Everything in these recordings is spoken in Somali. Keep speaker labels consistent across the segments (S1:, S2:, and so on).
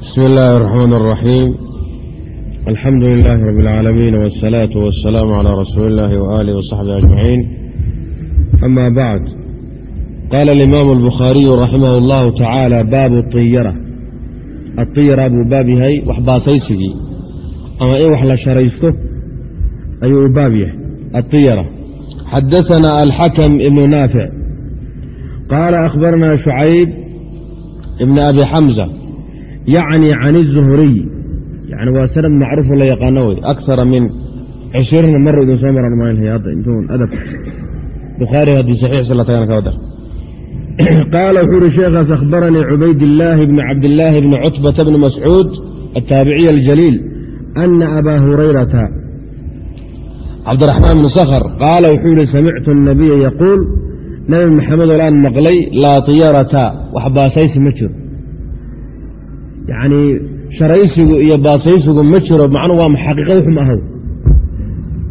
S1: بسم الله الرحمن الرحيم الحمد لله رب العالمين والصلاة والسلام على رسول الله وآله وصحبه أجمعين أما بعد قال الإمام البخاري رحمه الله تعالى باب الطيرة الطيرة أبو بابهي وحباسيسي أما إيه وحلا شريسته أي بابيه الطيرة حدثنا الحكم ابن نافع قال أخبرنا شعيب ابن أبي حمزة yacni can izuhuriy yani waa sanad macruufo la yaqaano wey akara min cishiriina mara idin soo maraan maanhayadda intuun adab. Bukhaari haddii saxiixisa la tagana ka wadar. Qaala wuxuu uhi sheekhaas akhbaranii cubaydillaahi bni cabdillaahi bni cutbata bni mascuud attaabiciy aljaliil ana abaa hurayrata cabdiraxmaan bni sakhr qaala wuxuu yihi samictu الnabiya yaquul nabi maxamed olaan maqlay laa tiyarata wax baasaysi ma jiro yacnii sharaysigu iyo baasaysigu ma jiro macnu waa xaqiiqa wuxum ahaw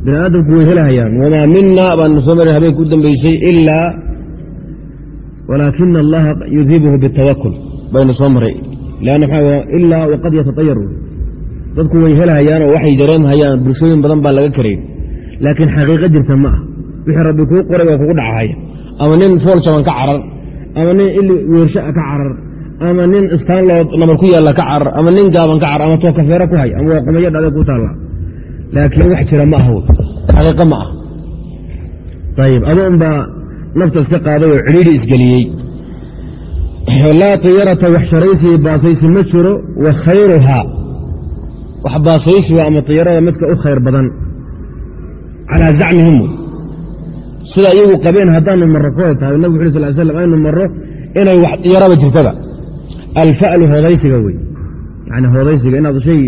S1: bini aadamku way helahayaan wamaa mina baanu soo marin habeenka u dambeysay ilaa walaakina allaha yudiibuhu bitawakul baynu soo maray lanna ilaa waqad yatatayaru. Dadku way helahayaan oo waxay dareemhayaan bulshooyin badan baan laga karayn. Laakiin xaqiiqo jirta ma ah wixii rabbi kuu qoray waa kugu dhacahaya ama nin fool jaban ka carar ama nin ili weersha ka carar ama nin istaanlood nabar ku yaalla ka carar ama nin gaaban ka carar ama tookafeero ku hay ama waaqamayo dhade ku taalla. Laakiin wax jira ma aha xaqiiqo ma ah. Ayib adoon baa nafta iska qaaday oo cidhiidhi isgeliyey. Laa tiyarata wax sharaysiyo baasaysi ma jiro wa khayruhaa. Wax baasaysiga ama tiyarada midka u khayr badan. Calaa zacmihim. Sida iyagu qabeen haddaanu marro kuway tahay nabig xuli sal slam aynu marro inay wax tiyaraba jirtada alfa'lu hoodaysiga wey yani hoodaysiga inaad shay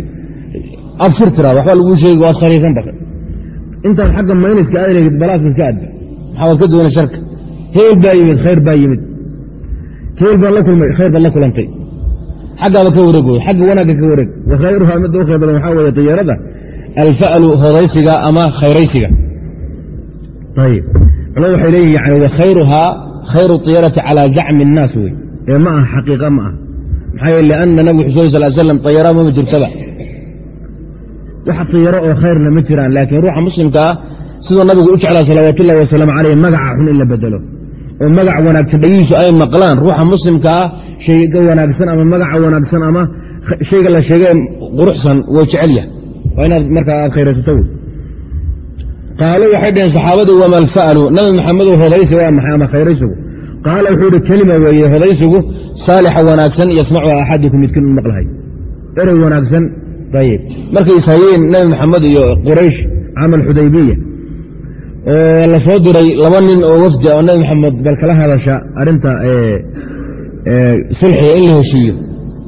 S1: absir tiraado waxba laguu sheegi waad khariisan baqay intaad xagga mayniska aad leegid balaaska iska adba maxaad ka duwana sharka heel baa yimid khayr baa yimid heel baan la kulmay khayr baad la kulantay xaggaaba ka wareeg wey xagga wanaagga ka wareeg wa khayruhaa midda u khayr badan waxaa weeye tiyarada alfa'lu hoodaysiga ama khayraysiga ayib culamadu waxay leeyihiin yani wa khayruhaa khayru tiyarati calaa zacmi الnaas wey ee ma aha xaqiiqa ma ah maxaa lianna nabig xusul sal slam tayara mama jirtaba. Wax tiyaro oo khayrna ma jiraan laakiin ruuxa muslimka ah siduu nabigu u jeclaa salawaat ullahi wasalaamu caleyh magaca xun in la bedelo. Oo magac wanaagsan dhagihiisu ay maqlaan ruuxa muslimka ah shayga wanaagsan ama magaca wanaagsan ama shayga la sheegay quruxsan wuu jecel yahay. Waa inaad markaa aad khayraysato wey. Qaaluu waxay dhaheen saxaabadii wama alfa'lu nabi maxamedow hodaysi waa maxay ama khayraysigu qaala wuxuu ihi kelima weeye hodaysigu saalixa wanaagsan yasmacuha axadukum midkiin u maqlahay. Erey wanaagsan ayib markay ishayeen nabi maxamed iyo quraysh camal xudaybiya oo la soo diray laba nin oo wafdi oo nabi maxamed bal kala hadasha arrinta sulxiga in la heshiiyo.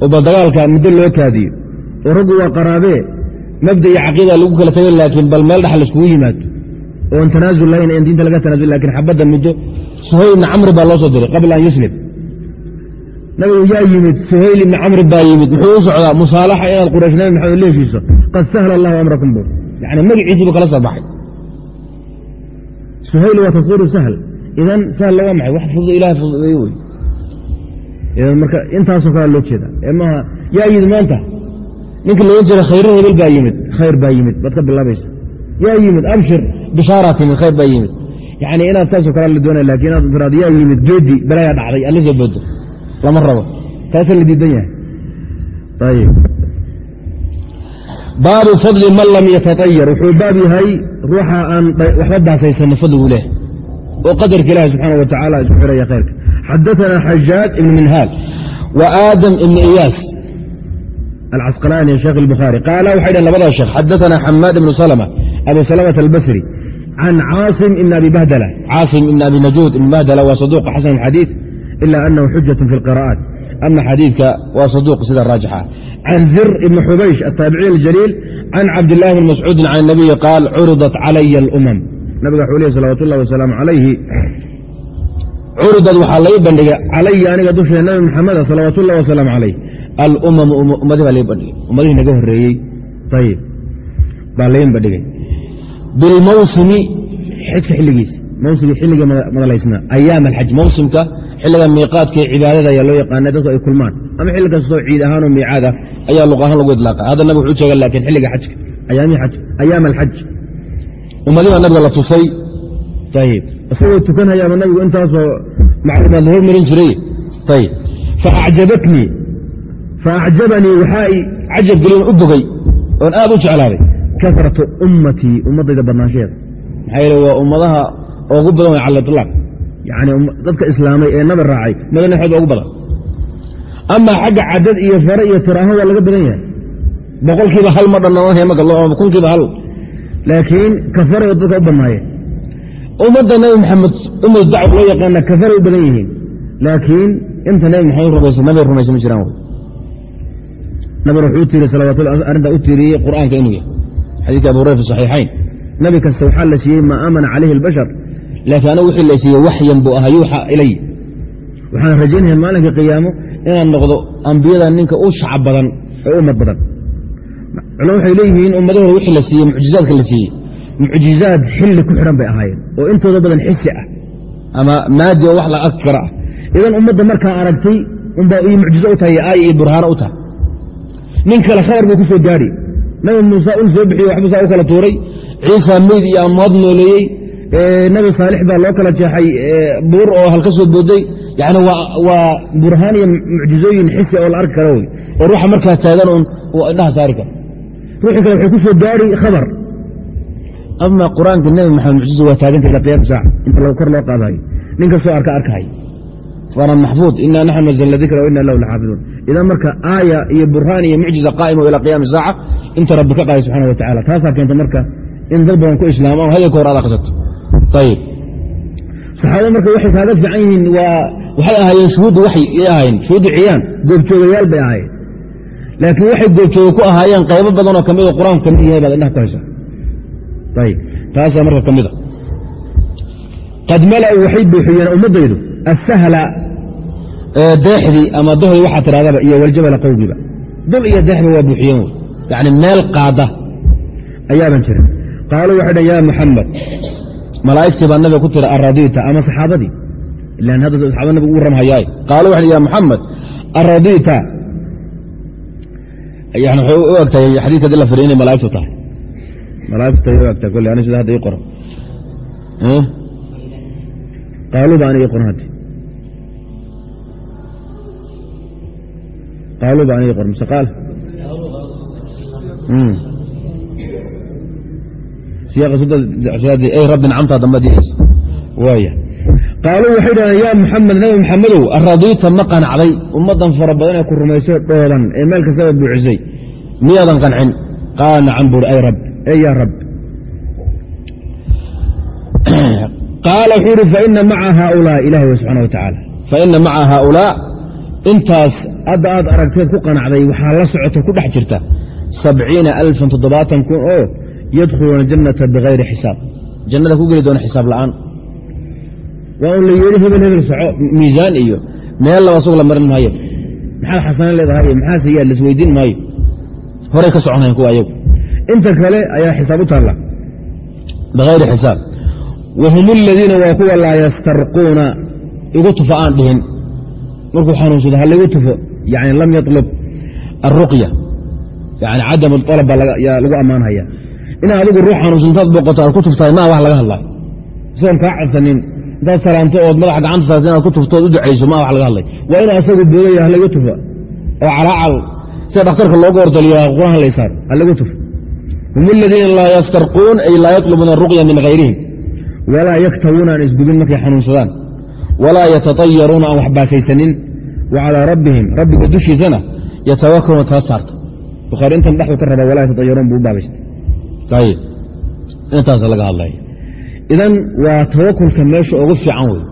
S1: Oo bal dagaalka muddo loo kaadiyo. Oo raggu waa qaraabee mabda iyo caqiida lagu kala tegay laakiin bal meel dhax laiskugu yimaado. Oon tanaasul lahayn en diinta laga tanaasul laakiin xabadda muddo suhayl ibni camri baa loo soo diray qabla an yuslim nabigu yaa yimid suhayl ibni camri baa yimid muxuu u socdaa musaalaxa inaad quraysh nabi maxamed la heshiiso qad sahla allahu amrakum bu yani magiciisii buu kala soo baxay. Suhayl waa taswiiru sahl. Idan sahl waa maxay wax fudud ilahay fududeeye wey. Idan marka intaasoo kale loo jeeda ee maaha yaa yimid maanta. Ninka loodhan jira khayr hebel baa yimid. Khayr baa yimid baad ka bilaabaysa yaa yimid abshir bishaaraa timid khayr baa yimid yani inaad saasoo kala la doonay laakiin inaad tiraad yaa yimid geedi balaayaa dhacday aad la soo boodo lama rabo. Taasoo la diidan yahay. Baabu fadli man lam yataayar wuxuu baab yahay ruuxa aan waxba daasaysanno fadligu leh oo qadarka ilaahi subxaana wa tacaala isku xiraya khayrka. Xadaana xajaaj ibn minhaal wa aadam ibn iyaas alcasqalaani sheekh اlbukhaari qaala waxay dhaheen labada sheekh. Xadaana xamaad ibnu salma abu salmata albasri can caasim ibn abi bahdla caasim ibn abi najuud ibn bahdla waa saduq xasan xadiiث ila anahu xujaة fi اlqira'aat ama xadiidka waa saduq sida raajixa can zir ibn xubaysh ataabiciy اljaliil can cabdillahi bn mascuudin can الnabiyi qaal curidat calaya اlumam nabiga wxuu ley salawat اllah wasalaamu calayhi curidad waxaa lai bandhigay calaya aniga dushee nabi maxameda salawaat اllah wasalaamu calayh alumam ummadii baa lai bandhigay ummadihii naga horeeyey ayib baa lain bandhigay bilmawsimi xidka xilligiisa mawsimka xilliga madalaysnaa ayaam alxaj mawsimka xilliga miiqaadka ee cibaadada ayaa loo yaqaana dadku ay kulmaan ama xilli kastoo ciid ahaanoo miicaad ah ayaa luq ahaan lagu idlaaqa hadda nabig wuxuu sheega laakiin xilliga xajka ayaamihii xaj ayaam alxaj ummadii nabiga la tusay ayib isagoo tukanhayaaba nabigu intaasoo macluumaad hormarin jiray ayib faacjabatnii faacjabanii waxaa cajab gelin u bogay oon aad u jeclaaday kasratu ummatii ummaddayda badnaanshaheeda maxaa yeele waa ummadaha ugu badan way cala ilaaq yani dadka islaamay ee nabi raacay ummada nexood ugu badan. Amaa xagga cadad iyo fare iyo tiraaho waa laga badan yahay. Boqolkiiba hal ma dhannaanaya ma gallo ama kunkiiba hal. Laakiin kafaray oo dadka u badnaayeen ummadda nabi maxamed ummad dacw loo yaqaana kafaray u badan yihiin. Laakiin inta nabi maxamed rumaysa nabi rumaysa ma jiraan nabina wuxuu u tiiriy salawatullah arrintaa u tiiriyey qur'aanka inuu yahay xadiidka abu hurayra fi saxiixayn. Nabi kasta waxaa la siiyey maa aamana calayhi albashar laakiin anagu wixii la siiyey waxyan buu ahaa yuuxa ilay. Waxaan rajaynaya maalinka qiyaamo inaan noqdo ambiyada ninka u shacab badan ee ummad badan. Culama waxay leeyihiin ummado hore wixii la siiyey mucjizaadka la siiyey. Mucjizaad xilli ku xidhan bay ahaayeen oo intooda badan xisi ah ama maadi oo wax la arki kara ah. Idan ummadda markaa aragtay unbaa ii mucjizo u tahay aaya iyo burhaano u tahay. Nin kale khabar buu ku soo gaadhi nabi muuse ul soo bixiye waxbuu saa u kala tuuray. Ciisa meyd iyo ammood nooleeyey. Nabi saalix baa loo kala jeexay buur oo halka soo booday. Yani waa burhaan iyo mucjizooyin xisi oo la arki kara wey oo ruuxa markaa taagan un indhaha saari karo ruuxii kale waxay ku soo gaari khabar. Ama qur'aanka nebi maxamed mucjiza waa taaganta ila qiyam saaca inta kor loo qaadayo. Nin kastoo arka arkahay waana maxfuud ina naxnu nazalna dikra wa ina lahu laxaafiduun idan marka aaya iyo burhaan iyo mucjiza qaa'imo ila qiyaami saaca inta rabbi ka qaaday subxana wa tacala taasaa keenta marka in dad badan ku islaamo hadalka hor aad akrisato ayib saxaabada marka waxay kaaga fiican yihiin waxay ahaayeen shuhuudda waxay ahaayeen shuhuudda ciyaan goobjoogayaal bay ahaayeen. Laakiin waxay goobjooga ku ahaayeen qaybo badanoo ka mida qur'aanku ka mid yahay baad indhaha ku haysaa ayib taasaa marka ka mida qad mala'u waxay buuxiyeen ummaddaydu asahla deexdii ama dohdi waxaa tidhahdaba iyo waljabala qowgiba dul iyo deexba waa buuxiyeen wey yani meel qaada ayaaban jirin qaaluu waxay dhan ya muxamed malaa'igtii baa nabiga ku tira aradita ama saxaabadii ilan hadda saxaabada nabiga ugu ramhayaay qaaluu waxay ya muxamed aradita yani waxay u egtahay xadiidka haddii la firiy inay malaa'igtu tahay malaa'igtay u egtahay kolle ani sida hadda ii qoran qaaluu ba aniga ii qoran haddi qaaluu ba aniga qoran mise qaal qaaluu waxay dhahdeen yaa muxamed nabi maxamedow aradiita ma qanacday ummaddan fara badan ee ku rumaysay dhooban ee meel kastaba buuxisay miyaadan qancin qaala nacam buuri ay rab ey yaa rab qaala wuxuu uhi faina maca haaulaa ilahi wey wa tacaala faina maca haaulaa intaas hadda aad aragteed ku qanacday waxaa la socota ku dhex jirta sabciina alfan toddobaatan kun oo yadkhuluuna jannata bikayri xisaab. Jannada ku geli doona xisaab la'aan. Waa un la yeedhi hebel hebel soco miisaan iyo meel laba asug la marin maayo. Maxaad xasanaan leedahay maxaase yaa laisweydiin maayo? Horay ka soconayan kuwa ayagu. Inta kale ayaa xisaab u taalla. Bikayri xisaab. Wa hum aladiina waa kuwa laa yastarquuna igu tufo aan dhihin markuu xanuunsado ha laygu tufo yani lam yatlub alruqya yani cadam alab baa yaa lagu ammaanhaya inaad adigu ruux xanuunsantaad booqoto aad ku tuftahay maa wax laga hadlay isagoon kaa cabsanin intaad salaanto ood madaxa gacanta saarta inaad ku tufto ood u ducayso maa wax laga hadlay. Waa inuu asagu boodaya halagu tufo oo calaacal sida dhakhtarka loogu ordaliyo qur'aan laysaar halagu tufo. Hum aladiina laa yastarquun ay laa yatlubuuna aruqya min hayrihim walaa yaktawuuna aan isgubin markay xanuunsadaan walaa yatatayaruuna aan wax baasaysanin wa calaa rabbihim rabbiga dushiisana yatawakaluuna tala saarta bukhaari intan dhexdu ka raba walaa yatatayaruun buu u baabaystay ayib intaas laga hadlaya idan waa tawakulka meesha ugu fiican wey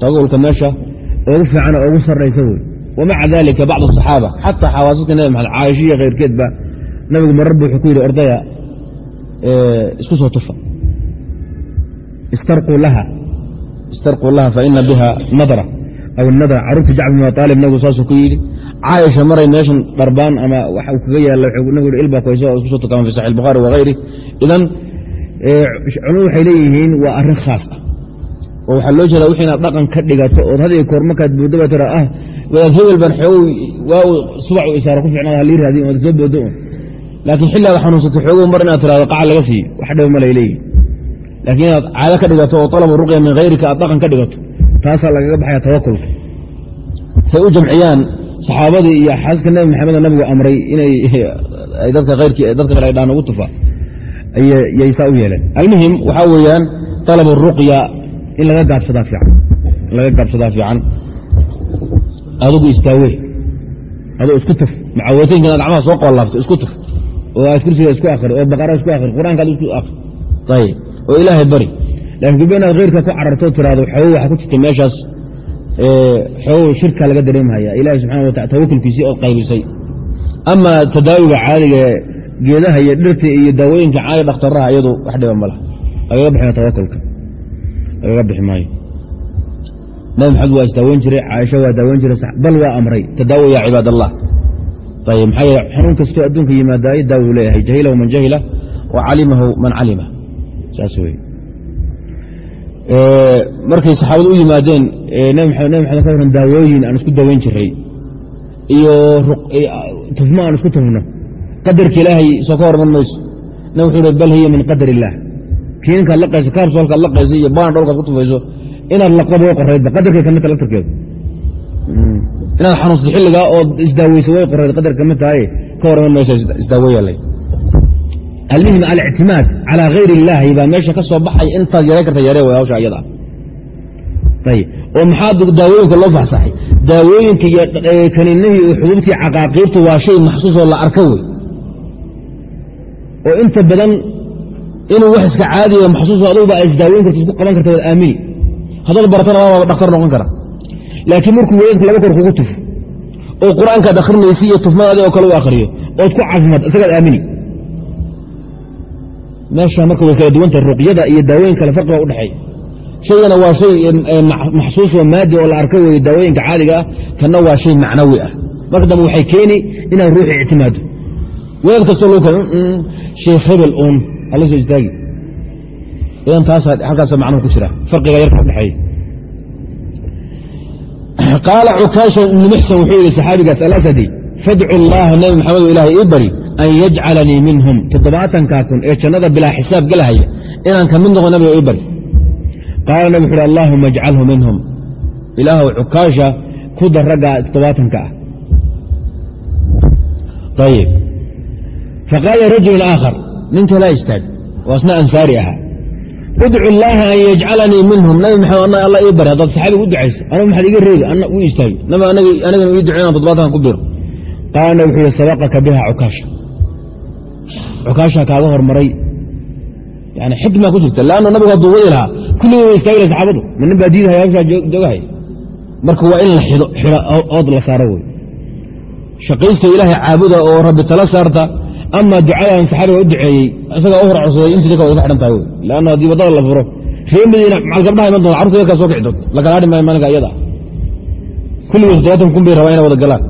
S1: tawakulka meesha ugu fiican ugu sarraysa wey wamaca dalika bacdu asaxaaba xataa xawaasidka nabi maxamed caaisha iyo khayrkeedba nabigu marar bu wuxuu ku yidhi ordaya isku soo tufa istarquu laha istarquu laha faina biha nadra. Aw nadra carruurta jacfar bin aalib nabigu saasuu ku yidhi caaisha maray meeshan dharbaan ama wax kaga yaalla nabigu ilbaa koyso oo isku soo tukama fi saxi albukhaari wahayri idan culamadu waxay leeyihiin waa arrin khaas ah. Oo waxaa loo jeedaa wix inaad dhaqan ka dhigato ood had iyo koor markaad boodaba tira ah wadaad hebel baan xoogow waa subax u isaaro ku ficnaada halii raadin ood soo boodo un. Laakiin xilli aad xanuunsatay xoogow mar inaad tirahdo qaca laga siiyo wax dhiba male leeyihi laakiin inaad caado ka dhigato oo alabu ruqya min hayrika aad dhaqan ka dhigato taasaa lagaga baxaya tawakulka say u jamciyaan saxaabadii iyo xaaska nebi maxamedo nabigu amray indadka kale ay dhaan ugu tufa yaysaa u yeeleen. Almuhim waxaa weeyaan alabu ruqya in laga gaabsadaa fiican laga gaabsadaa fiican. Adugu istaawe adoo isku tuf mucaawatooyinkan gacmaha soo qoolaaftay isku tuf oo aad kursiga isku akri oo baqara isku akri qur'aankaad isku akri ayb oo ilaahay bari. Lakin gurba inaad khayrka ku cararto tiraado xoogo waxa ku jirta meeshaas xoogo shirka laga dareemhaya ilahi subxana watala tawakulkiisii ood qaybisay. Ama tadaawiga caadiga geedaha iyo dhirta iyo daawooyinka caadi dhakhtaraha iyadu wax dhiba ma laha. Lagaga bixi tawakulka lagaga bixi maayo. Nabi maxamed waa isdaaweyn jiray caaisha waa daaweyn jiray bal waa amray. Tadaawo ya cibaad allah ayb maxaa yeele xanuun kastoo adduunka yimaadaayo daawu leeyahay jahilahu man jahila wa calimahu man calima markay saxaabadu u yimaadeen nabi maxamed ka waran daawooyin aan isku daweyn jiray iyo tufmo aan isku tufno qadarka ilaahay soo ka horman mayso. Nab wuxuu bal hiya min qadar illaah kiinkaad laqayso kaabsoolkaad laqayso iyo baan dholkaad ku tufayso inaad laqdaba way qoraydba qadarkay ka mid taha laftarkeedu inaad xanuunsato xilligaa ood isdaaweyso way qorayd qadar ka mid tahay ka horman mayso isdaaweeyalay almuhim alictimaad calaa hayr illaahi baa meesha ka soo baxay intaad yaray karta yaree way hawsha ayada oo maxaa daawooyinka loo faxsaxay daawooyinka iyo kaniinihii iyo xubuubtii caqaaqiirtu waa shay maxsuusoo la arka wey oo inta badan inuu wax iska caadiyo maxsuuso aduguba ay isdaaweyn karto isku qaban karta waad aamini haddaad baratana waaba dhaktar noqon kara laakiin markuu wadaadka laba kor kugu tufo oo qur'aankaad akhrinaysa iyo tufmadaadi oo kale u akhriyo ood ku caafimaad isagaad aamini meesha marka way kala duwantah ruqyada iyo daawooyin kale farqiba udhexeeya shaygana waa shay maxsuus oo maadi oo la arko weeye daawooyinka caadiga ah kanna waa shay macnawi ah. Marka dambe waxay keeni inaad ruuxi ictimaado. Wadaad kastoo loo keen sheekh hebel uun hala soo istaagi. Idan taasa halkaasa macnuhu ku jira farqiga yarka udhexeeya qaala cukaasha ibnu muxsan wuxuu yihi saxaabigaas alasadi fadcu allaha nabi maxamedo ilahay ii bari an yajcalanii minhum toddobaatankaa kun ee jannada bilaa xisaab gelahaya inaan ka mid noqo nabiga ii bari qaala nabig wuxu uhi allaahuma ajcalhu minhum ilaahw cukaasha ku dar raggaa toddobaatanka ah ayib faqaala rajulu aakhar nin kalaa istaag waa ansaari ahaa udcu llaaha an yajcalanii minhum nabi maxamed alla ii bari haddaad saxaabiga u ducayso anugu maxaad iga reegi ana u istaagi anigana ii ducay inaan toddobaatanka ku biro qaala nabig wuxuu yihi sabaqaka biha cukaasha cukaashaa kaaga hormaray. Xikma ku jirta. Leannu nabigu hadduu wadi lahaa kulligii way istaagi lahay saxaabadu. Ma nin baa diidahaya hawshaa joogahay marka waa in la xido xiro ood la saaro wey shaqaysta ilaahay caabuda oo rabbi tala saarta ama ducadan saxaabiga u duceeyey isagaa u hor codsaday intii ka wada ka xidhan tahay wey leannu haddii waddada la furo ree madiina macal gabdhaha iman doonta carurta yarkaa soo kici doonta la kala hadhi maayo maalinka iyada. Kulligii toddobaatan kun bay rabaa inay wada galaan.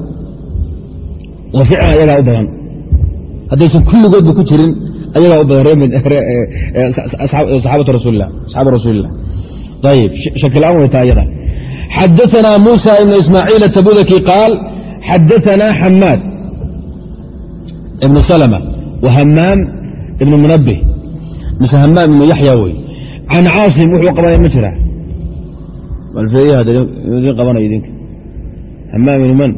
S1: Oo ficlan ayagaa u badan haddaysan kulligoodba ku jirin ayagaa u badan saxaabatu rasuulilah asxaabu rasuulilah ayib shakil-aan waytaa ayada xadaثna muسى ibn ismaaciil atabudaki qaal xadaثna xamaad ibnu slmة وhamaam ibn munabih mise hamaam ibnu yaxya wey can caasim wuxuu qabanaya ma jira malfeeyaha qabanayo idinka hamaam ibnu man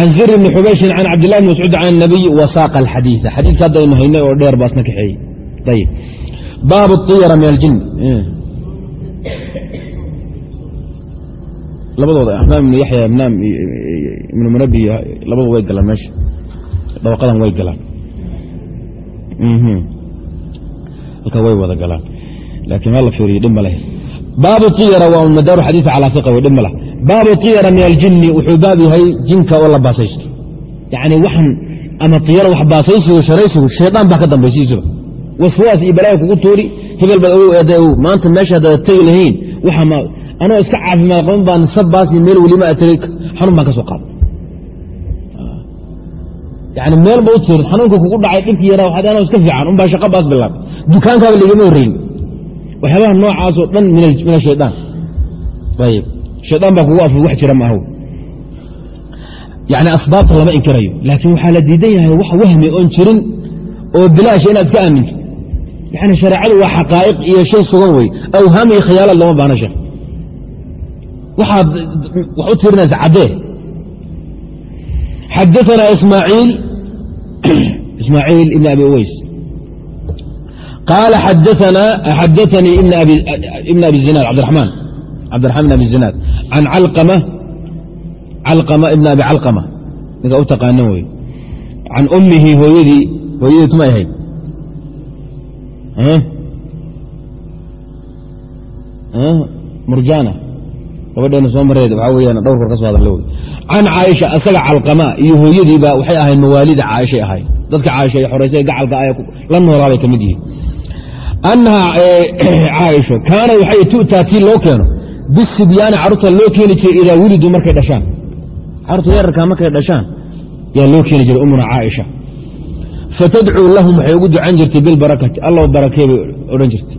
S1: an zir bni xubayshin can cabdilahi bn mascuud can nabiy wasaaqa alxadiia xadiika haddaynu haynay oo dheer baasna kaxeeyey ayb baab طiyara min aljin labadooda amaam ibnu yaxya mnaam ibnu munabi labadu way galaan meesha dabaqadan way galaan halka way wada galaan laakiin meel la fiiriyo dhib maleh baabu iyara waa madaaru xadiii calaa fiqa wey dhib maleh baabu iyara min aljinni wuxuu baab yahay jinka oo la baasaysto yani waxan ama iyara wax baasaysigu sharaysigu shaydaan baa ka dambaysiisuba waswaas iyo balaaya kugu tuuri hebel baad ogow eedaow maanta meesha haddaad tegi lahayn waxama anoo iska caafimaad qaban baan sabbaas meel welima aad tegey xanuun baan ka soo qaada yani meel ma u tirin xanuunka kugu dhacay dhibkii yaraa waxaad anoo iska fiican unbaa shaqo baas bilaabay dukaankaaga laigama horreyn waxyaabaha noocaasoo dhan min ashayaan ayib. Shaydaan baa kugu afur wax jira maaho yani asbaabta lama inkirayo. Laakiin waxaa la diidan yahay wax wahmi oon jirin oo bilaasha inaad ka aaminto. Yani shareecadu waa xaqaa'iq iyo shay sugan wey. Awhaam iyo khiyaalaad lama baana sheekh. Waxaad wax u tirinaysa caddee. Xadaثna ismaaciil ismaaciil ibn abi uweys qaala xadaanii ibn abi zinaad cabdiramaan cabdiraxmaan ibn abi zinaad can calqama ibn abi calqama ninka u taqaanan wey can ummihi hooyadii hooyadii tuma ahayd murjana gabadheena soo mareed waxaa weyaan dhowr kor ka soo hadalla wey can caaisha asaga calqama iyo hooyadiiba waxay ahayd mawaalida caaishay ahayd dadka caaisha ay xoraysay gacalka ay la noolaabay ka mid yihiin annaha caaisho kaana waxay tu'taa tii loo keeno bisibyaani carruurta loo keeni jiray idaa wuliduu markay dhashaan carruurta yararkaa markay dhashaan yaa loo keeni jiray ummuna caaisha fatadcuu lahum waxay ugu ducan jirtay bilbarakati allah barakee bay odhan jirtay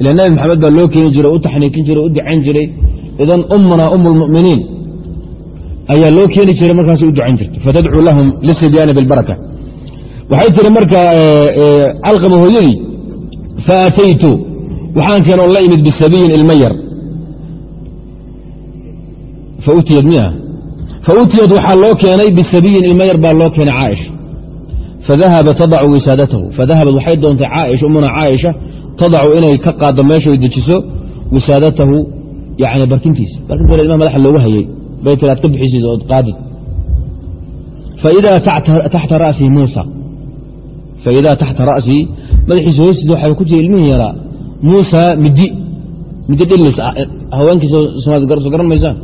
S1: ila nabi maxamed baa loo keeni jiray u taxniikin jiray u ducan jiray idan ummuna um lmuminiin ayaa loo keeni jiray markaas u ducan jirtay fatadcuu lahum lisibyaani bilbaraka waxay tiri marka calqama hooyadii faataytu waxaan keenoo la imid bisabiyin ilma yar fautiyad miya fautiyad waxaa loo keenay bisabiyin ilma yar baa loo keenay caaisha fadahaba tadacu wisaadatahu fadahabad waxay doontay caaisha ummuna caaisha tadacu inay ka qaaddo meesha ay dejiso wisaadatahu yani barkintiisa barkinta ilmaha madaxa loogu hayey bay tiri ka bixisid ood qaadid faidaa taxta ra'sii muusa faidaa taxta ra'sii madaxiisa hoostiisa waxaa ku jira ilmihii yaraa muusa midi midi dhilis haweenkiisa soo garan maysaan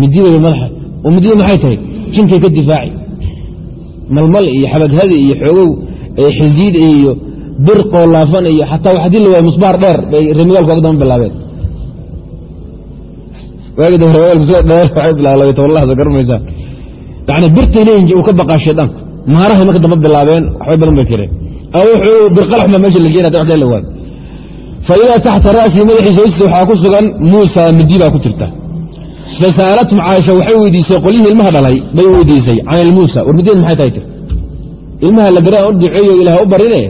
S1: mididaba madaxa oo midida maxay tahay jinkay ka difaaci malmal iyo xabaghadi iyo xoogow xisiid iyo bir qoolaafan iyo xataa wax dil waay musbaar dheer bay remiyaalku agdama bilaabeen waagi dambe remiyaalku dheer waxay bilaabeen soo garan maysaan yani birtay leeyihiin uu ka baqaa shaydaanka maarahay marka dambe bilaabeen waxbay badan bay kireen wuxuu birqalax baa meesha la geenaya wax la waay faidaa taxta ra'sii madaxiisa hoostiisa waxaa ku sugan muusa midi baa ku jirta. Fasa'alatum caaisha waxay weydiisay qolyihii ilmaha dhalay bay weydiisay can ilmuusa. War maxay tahay tir? Ilmaha la garaa u duceeyo ilaah u barine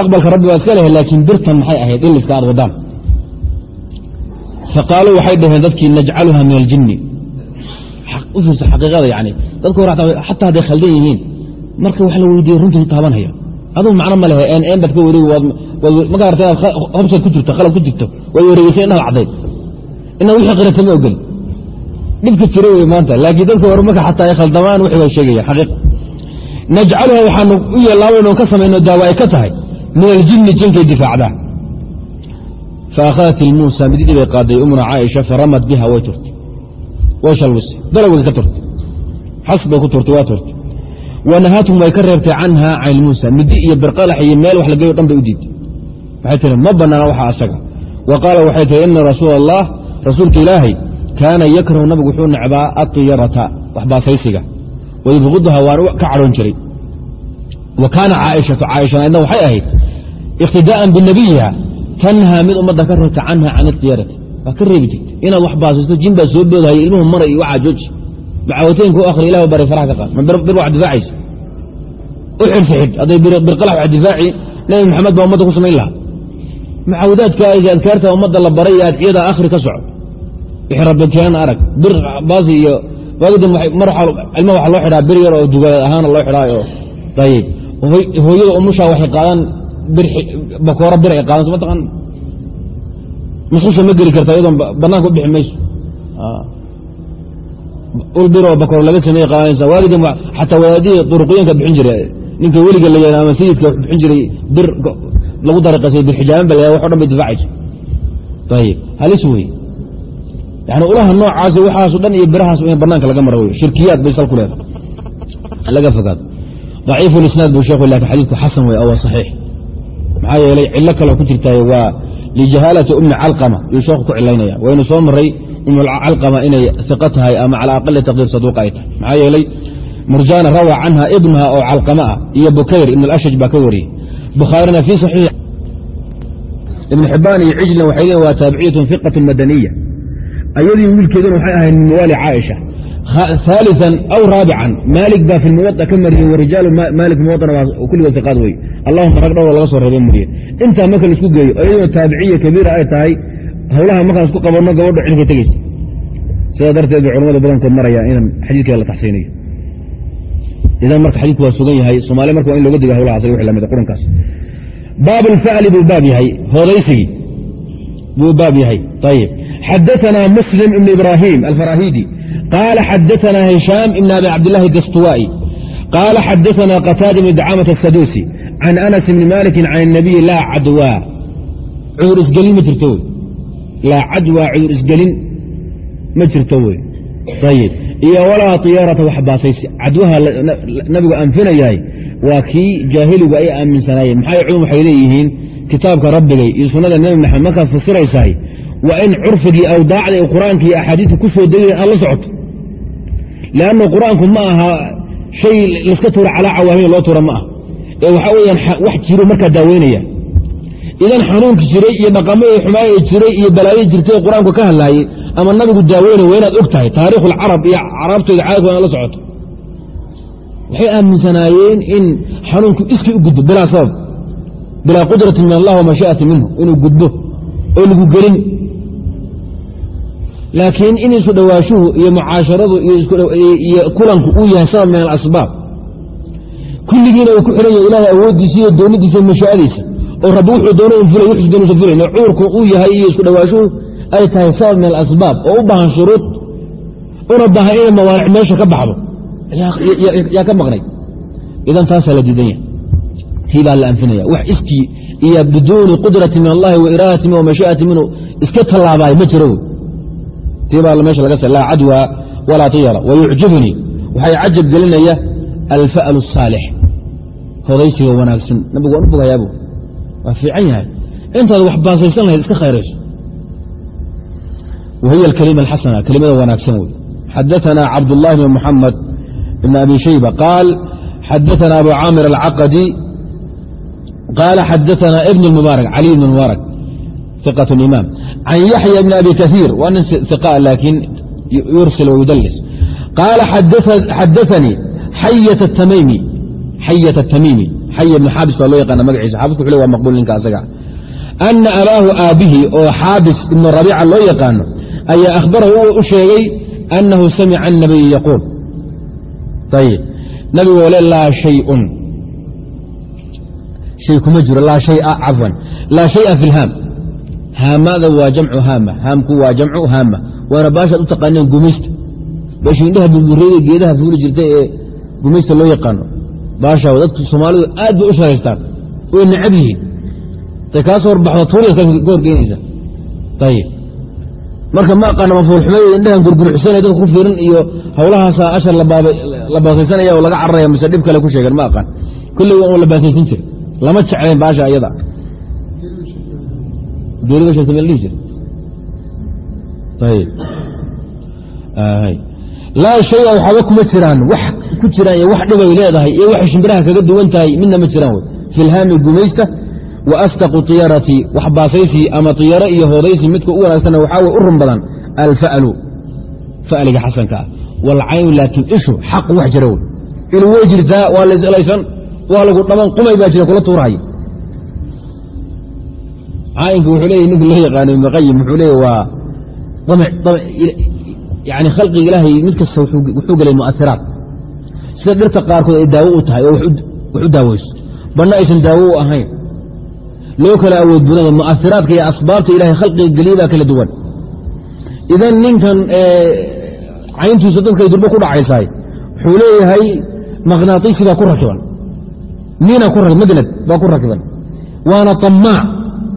S1: aqbalka rabbi baa iska leh laakiin birtan maxay ahayd in liska aad wadaan faqaaluu waxay dhaheen dadkii najcaluha min aljinni. U xaqiiqada yani dadka hor xataa hadday khaldan yihiin marka wax la weydiiyo runtii taabanhaya aduu macno ma lehe een baad ka wareegi markaa arta inaad hobsaad ku jirto khalad ku jirto waad wareegeysay indhaha cadayd inaad wixii qirata ma ogel dhibka jira wey maanta laakiin dadka hore marka xataa khaldamaan wixii waa sheegaya xaqiiq. Najcaluha waxaanu u yeelaabayno ka samayno daawa ay ka tahay min aljinni jinkay difaacdaa. Faakhadat ilmuusa mididii bay qaaday umuna caaisha faramad biha way turtay. Way shalwisay dalawgay ka turtay. Xas ku turtay waa turtay wanahathum way ka reebtay canha can ilmuusa midi iyo birqalax iyo meel wax lagayo dhan bay u diidtay waxay tihi ma banaana waxa asaga. Wa qaala waxay tihi ina rasuula allah rasuulka ilaahay kaana yakrahu nabigu wuxuu necbaa atiyarata waxbaasaysiga wayubqiduha waana ka cadhoon jiray. Wa kaana caaishatu caaishana idna waxay ahayd iqtidaa'an binabiyiha tanhaa mid ummadda ka reebta canha can atiyarati waa ka reebi jirta inaad wax baasaysto jin baa soo boodhaya ilmuhu maray iyo waxaa jooji macawateenka u akhri ilah baray faraha ka qaad ma bir wax difaacaysa u xidhta xidh hadday birqalax wax difaaci nabi maxamed baa ummadda ku samayn lahaa mucaawadaadka iyo adkaarta ummadda la baray iyo adciyada akhri ka soco wixii rabbi keenana arag bir baasi iyo waagdan mar ilma waxa loo xidhaa bir yar oo dugaad ahaana loo xidhaayo ayib hooyada umushaa waxay qaadaan bakooro bir ay qaadan soma taqaan musqusha ma geli karta iyadoon banaanka u bixi mayso ul bir oo bakooro laga sameeye qaadanaysa. Waalidan xataa wadaadihii duruqyinka bixin jiray. Ninka weliga la yahah ama sayidka bixin jiray bir lagu dariqasay bir xijaaban ba la wax o dhan bay difaacaysa ayib halis wey yani ulaha noocaasi waxaaso dhan iyo birahaas in banaanka laga maro wey shirkiyaad bay sal ku leedahay. Laga fogaado. Daciifu lisnaad buu sheekhu laakiin xadiidku xasan wey oo saxiix. Maxaa yeelay cillo kaloo ku jirtaaye waa lijahaalati ummi calqama yuu sheekhu ku cilaynaya. Waynu soo maray umu calqama inay iqa tahay ama cala aqali taqdiir saduuqa ay tahay maxaa yeelay murjana rawى canha ibnha oo calqama ah iyo bukayr ibn اlashaj baa ka wariyey bukhaarina fii صaxiix ibn xibaan iyo cijlin waxay leeyiin waa taabiciyatun fiqaة madaniya ayadii wiilkeeduna waxay ahayd min mawaali caaisha ثالثا aw raabican maalik baa fi muwaطa ka mariyey warijaalu maalik muwaطana waa kulligood iqaad wey allahuma rag dhowr laga soo reebay mooye intaa marka laisku geeyo iyaduna taabiciya kabiira ay tahay hawlaha markaan isku qabanno gabadho cilka tegeysa sidaa darteed bay culamada badankood marayaan inaan xadiidkeeda la taxsiinayo idan marka xadidku waa sugan yahay somaaliya marka waa in looga diga hawlahaas wixii lamida qurankaas baab alfa'li buu baab yahay hoodaysigii buu baab yahay ayib xadaثana muslim ibn ibrahim alfarahidi qaala xadaثana hishaam ibn abi cabdillahi dastuwaa'i qaala xadaثana qataada ibn dacaamat asaduusi can anas ibni maliki can الnabiyi laa cadwaa cudur isgelin ma jirto wey laa cadwaa cudur isgelin. Ma jirto wey. Ayib iyo walaa iyaarata wax baasaysi. Cadwaha nabigu anfinayahay waa kii jaahiligu ay aaminsanaayeen. Maxay culum waxay leeyihiin? Kitaabka rabbigay iyo sunnada nebi maxamed markaad fasiraysahay waa in curfigii awdaacda ee qur'aanka iyo axaadiista ku soo degaya aad la socoto. Leanna qur'aanku ma aha shay laiska tuura calaa cawaamiya loo tuura ma ah ee waxaa weyaan wax jiro markaa daaweynaya idan xanuunki jiray iyo xumaay ee jiray iyo balaayadii jirtay qur'aanku ka hadlaayey ama nabigu daaweynay waa inaad og tahay taariikhu alcarab iyo carabtooda caadadku inaad la socoto. Waxay aaminsanaayeen in xanuunku iskii u gudbo bilaa sabab bilaa qudratin min allah wamashi'ati minhu inuu gudbo oo lagu gelin. Laakiin in isu dhowaashuhu iyo mucaasharadu iyo kulanku uu yahay sabab min alasbaab. Kulligiina uu ku xidhan yahay ilaahay awooddiisa iyo doonidiisa iyo oo rabbi wuxuu doono un fulay wuxuus doon usan fulayn cuurku uu yahay iyo isku dhowaashuhu ay tahay sabab min alasbaab oo u baahan shuruud una baahan inay mawaanic meesha ka baxdo. Yaa ka maqnay. Idan taasaa la diidan yahay. Tii baa la anfinaya wax iskii iyo biduuni qudrati min allahi wa iraadati min wa mashi'ati minhu iska tallaabaay ma jiro. Wey tii baa meesha laga sa laa cadwa walaa tiyara wa yucjibunii waxay cajab gelinaya alfa'lu الsaalix hodaysiga wanaagsan. Nabigu waan u bogayaabu waa fiican yahay intaad wax baasaysan lahayd iska khayrayso wa hiy alkalima alxasana kelimada wanaagsan wey xadaثana cabdullahi bn muxamed bn abi shayba qaal xadaثana abu caamir alcaqadi qaala xadaثana ibn اmubaarak caliy bn mubaarak iqaة imaam can yaxya bn abi kaiir waa nin iqa laakiin yursil wayudlis qaala xadaثanii xayat الtamimi xay bnu xaabis baa loo yaqaana magaciisa. Xaabisku wuxu le wa maqbuul ninka asaga. Ana abaahu aabbihi oo xaabis ibnu rabiica loo yaqaano ayaa akhbarahu u sheegay annahu samica anabiya yaquul. Ayib nabigoo le laa shayun. Shay kuma jiro. Laa shaya cafwan. Laa shaya fi haamada waa jamcu haama. Haamku waa jamcu haama. Waana baashaad u taqaaneen gumaysta bashiindhaha burbureeda geedaha fuuli jirta ee gumaysta loo yaqaano baasha dadku soomaalidu aad bay u sharaystaan way necab yihiin. Tay kaa soo horbaxdo tuuriya ka horgeynaysa ayib marka ma aqaana mafuulxumeyd indhahan gurgurxusanaya dadka ku fiirin iyo hawlahaasaa ashar la baasaysanaya oo laga cararaya mise dhib kale ku sheegeen ma aqaan. Kolley waa la baasaysan jira lama jeclayn baasha ayada. Geeriga sheegta meel dhihi jira ayib laa shaya waxaaba kuma jiraan. Wax ku jiraan iyo wax dhibay leedahay iyo waxay shimbiraha kaga duwan tahay midna ma jiraan wey fi lhaami gumaysta wa asdaqu tiyarati wax baasaysi ama tiyaro iyo hoodaysi midka u wanaagsanna waxaa wey u run badan alfa'lu fa'liga xasanka ah. Walcaynu laakiin ishu xaqu wax jira wey ilu way jirtaa waa laysalaysan waa lagu dhaban qumay baa jira kula tuurahaya caayinka wuxuu leeyahy ninka loo yaqaano ibn qayim wuxuu leeyahy waa yani khalqiga ilaahay mid kasta wuxuu gelay mu'asiraat sida dhirta qaarkood ay daawo u tahay oo wax u daaweyso. Banna aysan daawo u ahayn. Loo kala awood badanya mu'asiraadka iyo asbaabta ilahay khalqiga geliya baa kala duwan. Idan ninkan cayntiisu dadkay durbo ku dhacaysaay wuxuu leeyahay maqnaatiisi baa ku rakiban. Mina ku magnad baa ku rakiban. Waana طamaac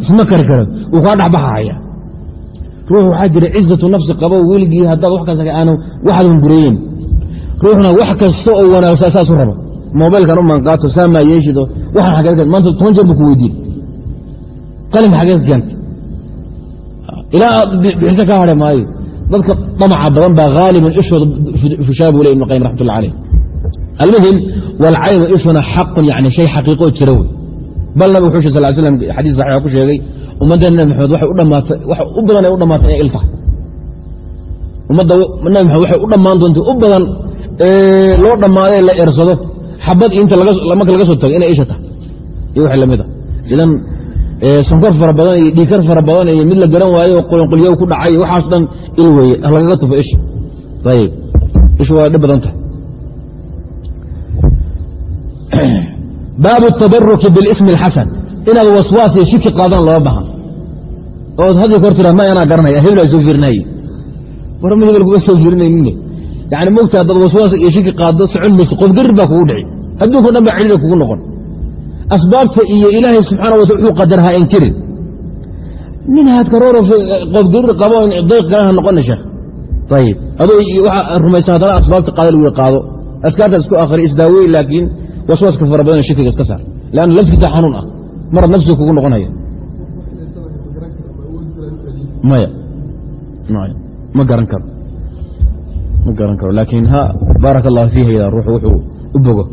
S1: isma kari karo wuu kaa dhexbaxahaya ruux waxaa jira cizatu nafsi qabo weligii haddaad wax kasta aanu waxaadun gureeyen ruuxna wax kasta oo wanaagsa saasu rabo. Mobaylkan u manqaato saamaa yeeshido waxaan xageed maanta toban jeer buu ku weydiin qalinka xageed keenta ilaa aad bixise ka hadhe maayo. Dadka damaca badan baa haaliban ishooda fushaa buu le ibnu qayim raxmat ullah caleyh almuhim wاlcaynu ishuna xaqun yani shay xaqiiqoo jira wey. Bal nabig wuxuu sal sl slam xadiis saxiixa ku sheegay ummadda nabi maxamed waxay u dhamaatay waxa u badan ay u dhamaatay inay il tahay. Ummadda nabi maxamed waxay u dhammaan doontay u badan loo dhammaaday la ersado xabad inta marka laga soo tago inay isha tahay. Iyo wax la mid a. Idan sonkor fara badan iyo dhiikar fara badan iyo mid la garan waayo oo qulonqulyo ku dhacay waxaas dhan il weeye lagaga tufo isha. Ayib ishu waa dhib badan tahay. Baabu tabaruki bilismi اlxasan inaad waswaas iyo shiki qaadaan loo baahan ood haddii kor tira ma anaa garanaya hebel waa soo fiirinay war ma hebel kuma soo fiirinaynin yani mogta haddaad waswaas iyo shiki qaado socon mayso qofgarir baa kugu dhici adduunko dhan baa cidhira kugu noqon. Asbaabta iyo ilaahay subxana wata wuxuu qadar ha inkirin nin haadkarooro qofgarir qabo dayq galaha noqona sheekh. Ayib adoo waxaa rumaysan haddana asbaabta qaado lagu qaado. Adkaarta isku akhri isdaawey laakiin waswaaska fara badan shikiga iska saar. Lanna laftiisa xanuun ah. Marad nafsiga kugu noqonaya maya. Ma garan karo. Ma garan karo. Laakiin ha baaraka allahu fiiha ruuxu wuxuu u bogo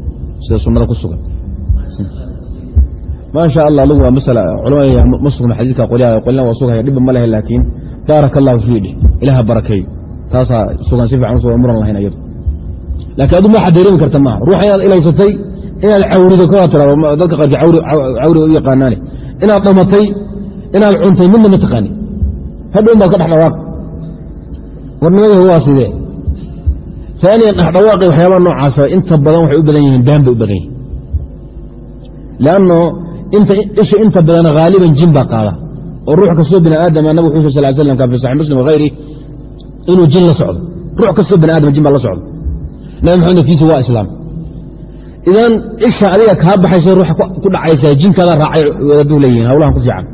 S1: sida sunnada ku sugan. Ma sha allah adigu waa masala. Culamada ma sugna xadiidka qolyaha qolina waa sugaya dhibba ma lehe laakiin baaraka allahu fii dheh ilaha barakeey taasaa sugan si fiican usugan muran lahayn ayadu. Laakiin adu waxaad dareemi karta maaha. Ruuxa inaad ilaysatay inaad cawrido ka tiraado dadka qaarkii cawriga u yaqaanaane. Inaad dhamatay inaad cuntay midna ma taqaani hadhown baad ka dhex dhawaaq. Warnimadii waa sidee? Aaniyan dhexdhawaaqi waxyaabaa noocaasa inta badan waxay u badan yihiin baan bay u badan yihiin lanno isha inta badan haaliban jin baa qaada. Oo ruux kastoo bini aadama nabig wuxuu sal slam ka fi saxi muslim wahayri inuu jin la socdo. Ruux kastoo bini aadama jin baa la socdo. Nabi maxamed nafkiisa waa islaam. Idan isha adiga kaa baxaysa ruuxa ku dhacaysaa jinkaada raacay wadaaduu leeyihiin hawlahan ku fiican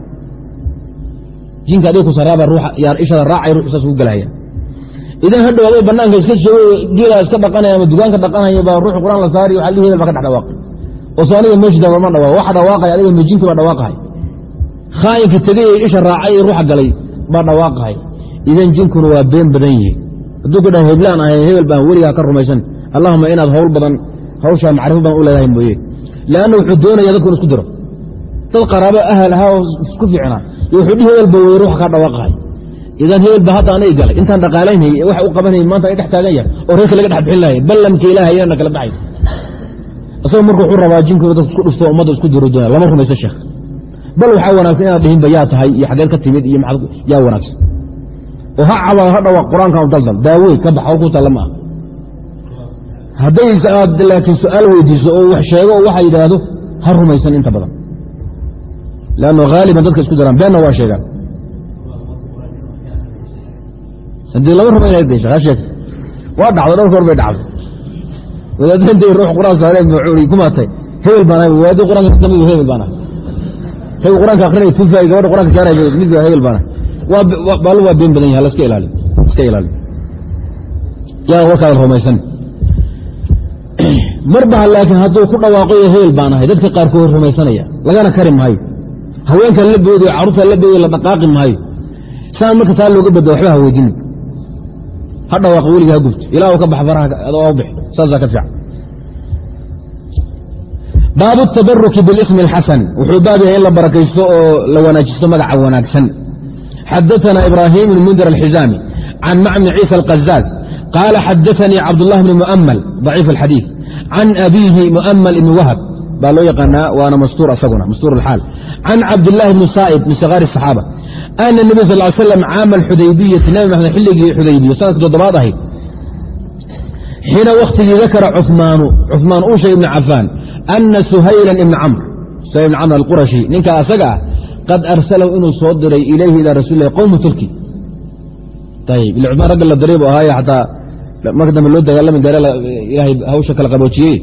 S1: jinka adiga kusaraaba ishada raacay ruux saas ugu galahaya idan hadhow adoo banaanka iska joogo geelaa iska dhaqanaya ama dugaanka dhaqanaya baa ruux quraan la saari waa lihi hebel ba ka dhex dhawaaqay. Oo so aniga meeshida ma dhawaaq waxa dhawaaqaya adiga majinki baa dhawaaqahay khaayinka tegay ee isha raacay ee ruuxa galay baa dhawaaqahay idan jinkuna waa been badan yihi hadduu ku dhaha heblaan ahay hebel baan weligaa ka rumaysan. Allahuma inaad hawl badan hawshaa macrifo badan u leedahay mooye. Leanna wuxuu doonaya dadkun isku diro. Dad qaraabo ahal ahaa oo isku fiicnaa iyo wuxuu dhihi hebel ba weye ruuxa ka dhawaaqahay idan hebel ba hadda anay galay intaan dhaqaalaynay wax u qabanayay maanta ay dhex taagan yahay oo reerka laga dhex bixin lahay ballamka ilahay inana kala baxay isagoo marka wuxuu rabaa jinku dadka isku dhufto ummadda isku diro lama rumayso sheekh. Bal waxaa wanaagsan inaad dhihinba yaa tahay iyo xageed ka timid iyo yaa wanaagsan. Oo ha cabaado ha dhawaaq qur'aankan daldal daawey ka bax hawl ku talla ma ah laakiin su'aal weydiiso oo wax sheego oo waxa yidhaahdo ha rumaysan inta badan lanno haaliban dadka isku diraan beenna waa sheegaan haddii lama rumayna desha ha sheegta waa dhacdo dhowr koor bay dhacday wadaadantay ruux quraan saareen muui kumaatay hebel baan ahay waadi quraanka ka mid hebel baan hebel quraanka akrinay tufay gabadha quraanka saaray mid hebel baan ahay waa been badan yahay la iska ilaali iska ilaali yaa warkaada rumaysan marba laakiin hadduu ku dhawaaqo hebel baan ahay dadka qaarkood rumaysanaya lagana kari maayo haweenka la boodo carruurta la boodo la dhaqaaqi maayo saan marka taa looga bada waxba ha weydin ha dhawaaqa weliga ha gubto ilaa ka bax faraha adoo bix saasaa ka fiican baabu tabaruki bilismi اlxasan wuxuu baab yahay in la barakaysto oo la wanaajisto magaca wanaagsan xadaثna ibrahim bn mundir alxizaami can macmn ciisa alqazaaz qaala xadaثanii cabdالlah bn mu'ml ضaciif اlxadiiث can abiihi mu'ml ibn wahb baa loo yaqaanaa waana mastuur asaguna mastuur aal can cabdilaahi bni saaib min sakaari saxaaba ana nebi sal slam caama alxudaybiyati nabi maxamed xilligii xudaybiya sannadkii toddobaad ahayd. Xiina wakhtigii dakara cumaanu cumaan uu sheegay ibni cafaan ana suhaylan ibna camr suhayl ibn camr alqurashi ninka asaga ah qad arsalahu inuu soo diray ilayhi ilaa rasul qowmu turki. Ayb ila ragga la diray bu ahaaye xataa marka dambe loo dagaalami gaare ilahay hawsha kala qaboojiyey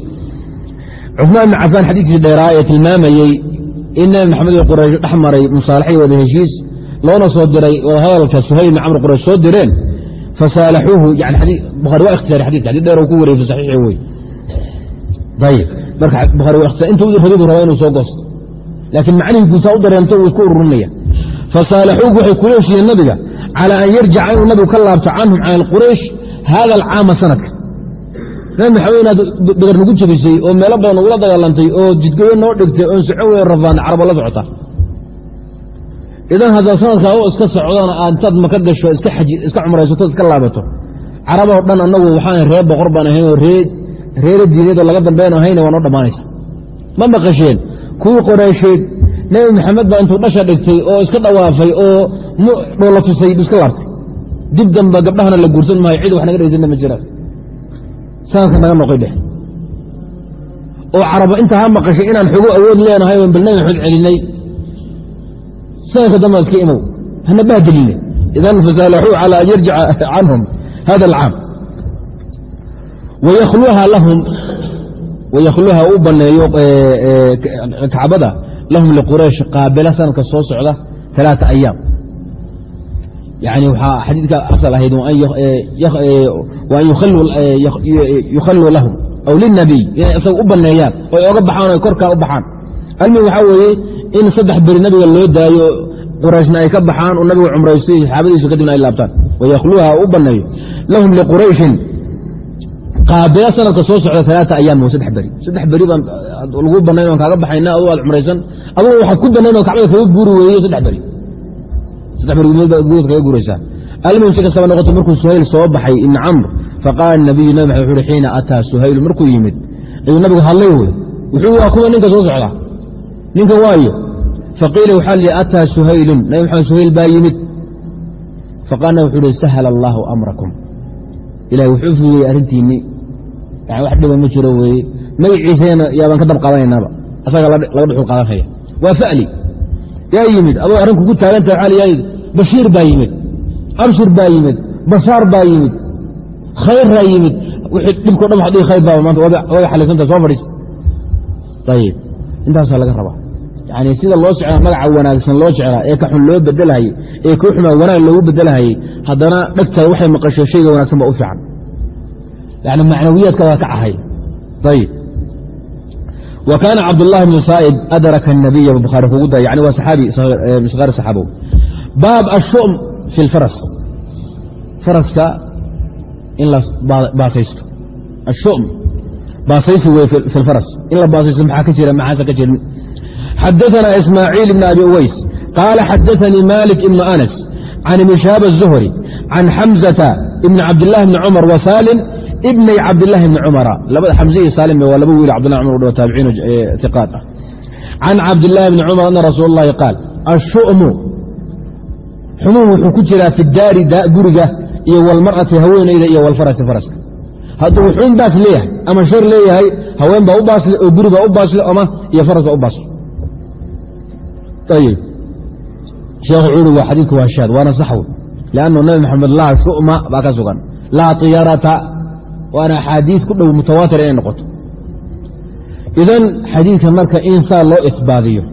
S1: cuثmaan ibna cafaan xadiidkiisi dheeraa ee tilmaamayey in nabi maxamed iyo quraysh dhex maray musaalaxay wada heshiis loona soo diray wadahadalka suhayl ibn camr quraysh soo direen fasaalaxuuhu yani bukhari waa ikhtisaari xadidka xadid dheer ku wariyey fi saxiixi wey ayib marka bukhari waa ikhtisaar inta rabidu rabaa inuu soo goosto. Laakiin macnihii guutaa u dareento uu isku ururinaya fasaalaxuuhu waxay kula heshiiyeen nabiga calى an yarjica inuu nabigu ka laabto canhum can alquraysh hada alcaama sanadka nabi maxamed inaad badar nagu jebisay oo meelo badan nagula dagaalantay oo jidgoyo noo dhigtay oon socon weyn rafaan carabo la socota. Idan haddaad sanadkaa u iska socdana aad intaad maka gasho iska cumraysato iska laabato. Caraboo dhan annagu waxaan reer boqor baan ahayn oo reere diineedoo laga dambeyn ahayna waa noo dhammaanaysa. Ma maqasheen? Kuwii qoreysheed nebi maxamed baa intuu dhasha dhigtay oo iska dhawaafay oo dhoola tusay iska laabtay dib damba gabdhahana la guursan maayo cid wax naga dhegeysanna ma jiraan sanadka naga noqay dhex oo carabo inta ha maqashay inaan xogo awood leenahay oon balnabi maxamed celinay sanadka damba iska imow hana bahdeliile idan fasalaxuu calى an yarjica canhum hada alcaam. Wayakhluha lahum wayakhluha u baneeyo kacbada lahum liquraysh qaabila sanadka soo socda alaaa ayaam yani waxaa xadiidka asal ahayd waan yukhalluu lahum aw lilnabiy inay isaga u baneeyaan oy oga baxaan oy korkaa u baxaan almig waxaa weeye in saddex beri nabiga loo daayo qurayshna ay ka baxaan oo nabigu cumraysto saxaabadiisu kadibna ay laabtaan wayakhluuha u baneeyo lahum liqurayshin qaabila sanadka soo socda alaaa ayaam saddex beri saddex beri baan lagu banayn oon kaaga baxayna aduu aad cumraysan adugu waxaad ku banayn oo kacbada kaga guuri weeye saddex beri saddex beri guud kaga guuraysaa. Almuhim si kastaba noqoto markuu suhayl soo baxay ibni camr faqaala nabiyu nabi maxamed wuxu uhi xiina ataa suhaylu markuu yimid ayuu nabigu hadlay wey wuxuu waa kuwa ninka soo socda ninkan waayo. Faqiila waxaa li ataa suhaylun? Nabi maxamed suhayl baa yimid. Faqaala wuxuu uhi sahla allaahu amrakum. Ilahay wuxuu fuudeyey arrintiinni yani wax dhiba ma jiro weeye. Magaciisana yaabaan ka dab qaadanaynaaba asaga laga dhuxul qaadanaya. Waa fa'li yaa yimid adoo arrin kugu taaganta waaa yaa bashiir baa yimid abshir baa yimid bashaar baa yimid khayraa yimid. Wixii dhibko dhan waxad khayr baaba maanta waga xalisanta soo fadhiista. Ayib intaasaa laga rabaa. Yani sida loo socdaa magaca wanaagsan loo jeclaa ee ka xun loo bedelahayey ee kuu xumaa wanaag loogu bedelahayey haddana dhegtaada waxay maqasho shayga wanaagsan ba u fiican. Yani macnawiyaadka waa ka cahay ayib wa kaana cabdالlahi bn saa'ib adraka الnabiya bukhaari kugu day yani waa saxaabi min sakaar saxaabow baab ashum fi اlfaras faraska in la baasaysto ashum baasaysi wey fi اlfaras in la baasaysto maxaa ka jira maxaasa ka jirin xadaثna ismaaciil ibn abi uways qaala xadaثanii malik ibn anas can ibni shahaab الzuhri can xamزata ibn cabdالlahi bni cumar wa salim ibnay cabdilaahi bni cumara labada xamse iyo saalim waa laba wiil cbdillah cumar udhw taabiciin iqaad ah. Can cabdilaahi bni cumar ana rasuul qaal ashu'mu xumuum wuxuu ku jiraa fi daari guriga iyo walmar'ati haweenayda iyo walfarasi faraska. Hadduu wuxuun baas leeyahay ama shar leeyahay haween baa u baasle oo guri baa u baasle ama iyo faras baa u baasle ayib sheekhu wuxuu uhi waa xadiidku waa shaad waana saxw lannu nabi maxamed laa shuma baa ka sugan. Laa iyarata tiyarata waana axaadiis ku dhow mutawaatir inay noqoto idan xadiidka marka in saa loo itbaadiyo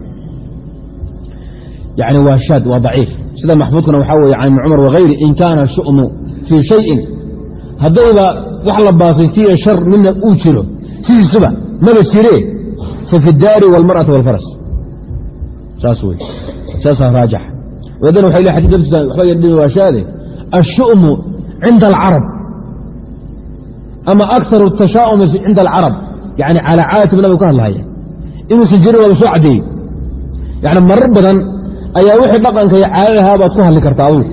S1: yani waa shaad waa daciif sida maxfuudkana waxaa weye can ibni cumar wagayri in kaana shu'mu fii shayin haddayba wax la baasaystiyo shar midna uu jiro sidiisuba maba jiree fa fi اdaari wاlmarأati wاlfaras saas wey saasaa raajax wadana waxay le xadid dartiisa waxba yadhin waa shaade الshu'mu cinda alcarab ama akar اtashaa'umi cinda alcarab yani calaa caadatibu ka hadlahaya inuusan jirin waada soo cadeeyey yani marar badan ayaa wixii dhaqanka iyo caadadahaa baad ku hadli kartaa adugu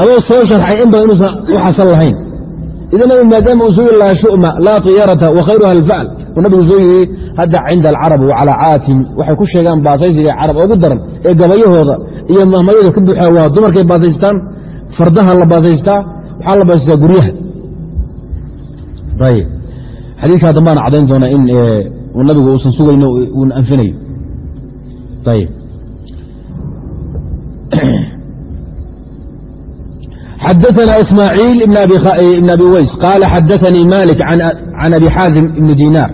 S1: adoo soo sharxay in badan inuusan u lahayn idan nabi maadaama uu soo yiri laa shuma laa tiyarata wa alfacl uu nabigu soo yiri hadda cinda alcarab wacalaa caatim waxay ku sheegaan baasaysiga carab ugu daran ee gabayahooda iyo mahmayada ka buuxa waa dumarkay baasaystaan fardaha la baasaystaa waxaa la baasaystaa guryaha ayib xadiidkaa dambaan cadayn doonaa in nabigu uusan sugayno uun anfinayo ayib xadaثna ismaaعiil ibn abi ways qaala xadaثanii malik can abi xaazim ibn diinaar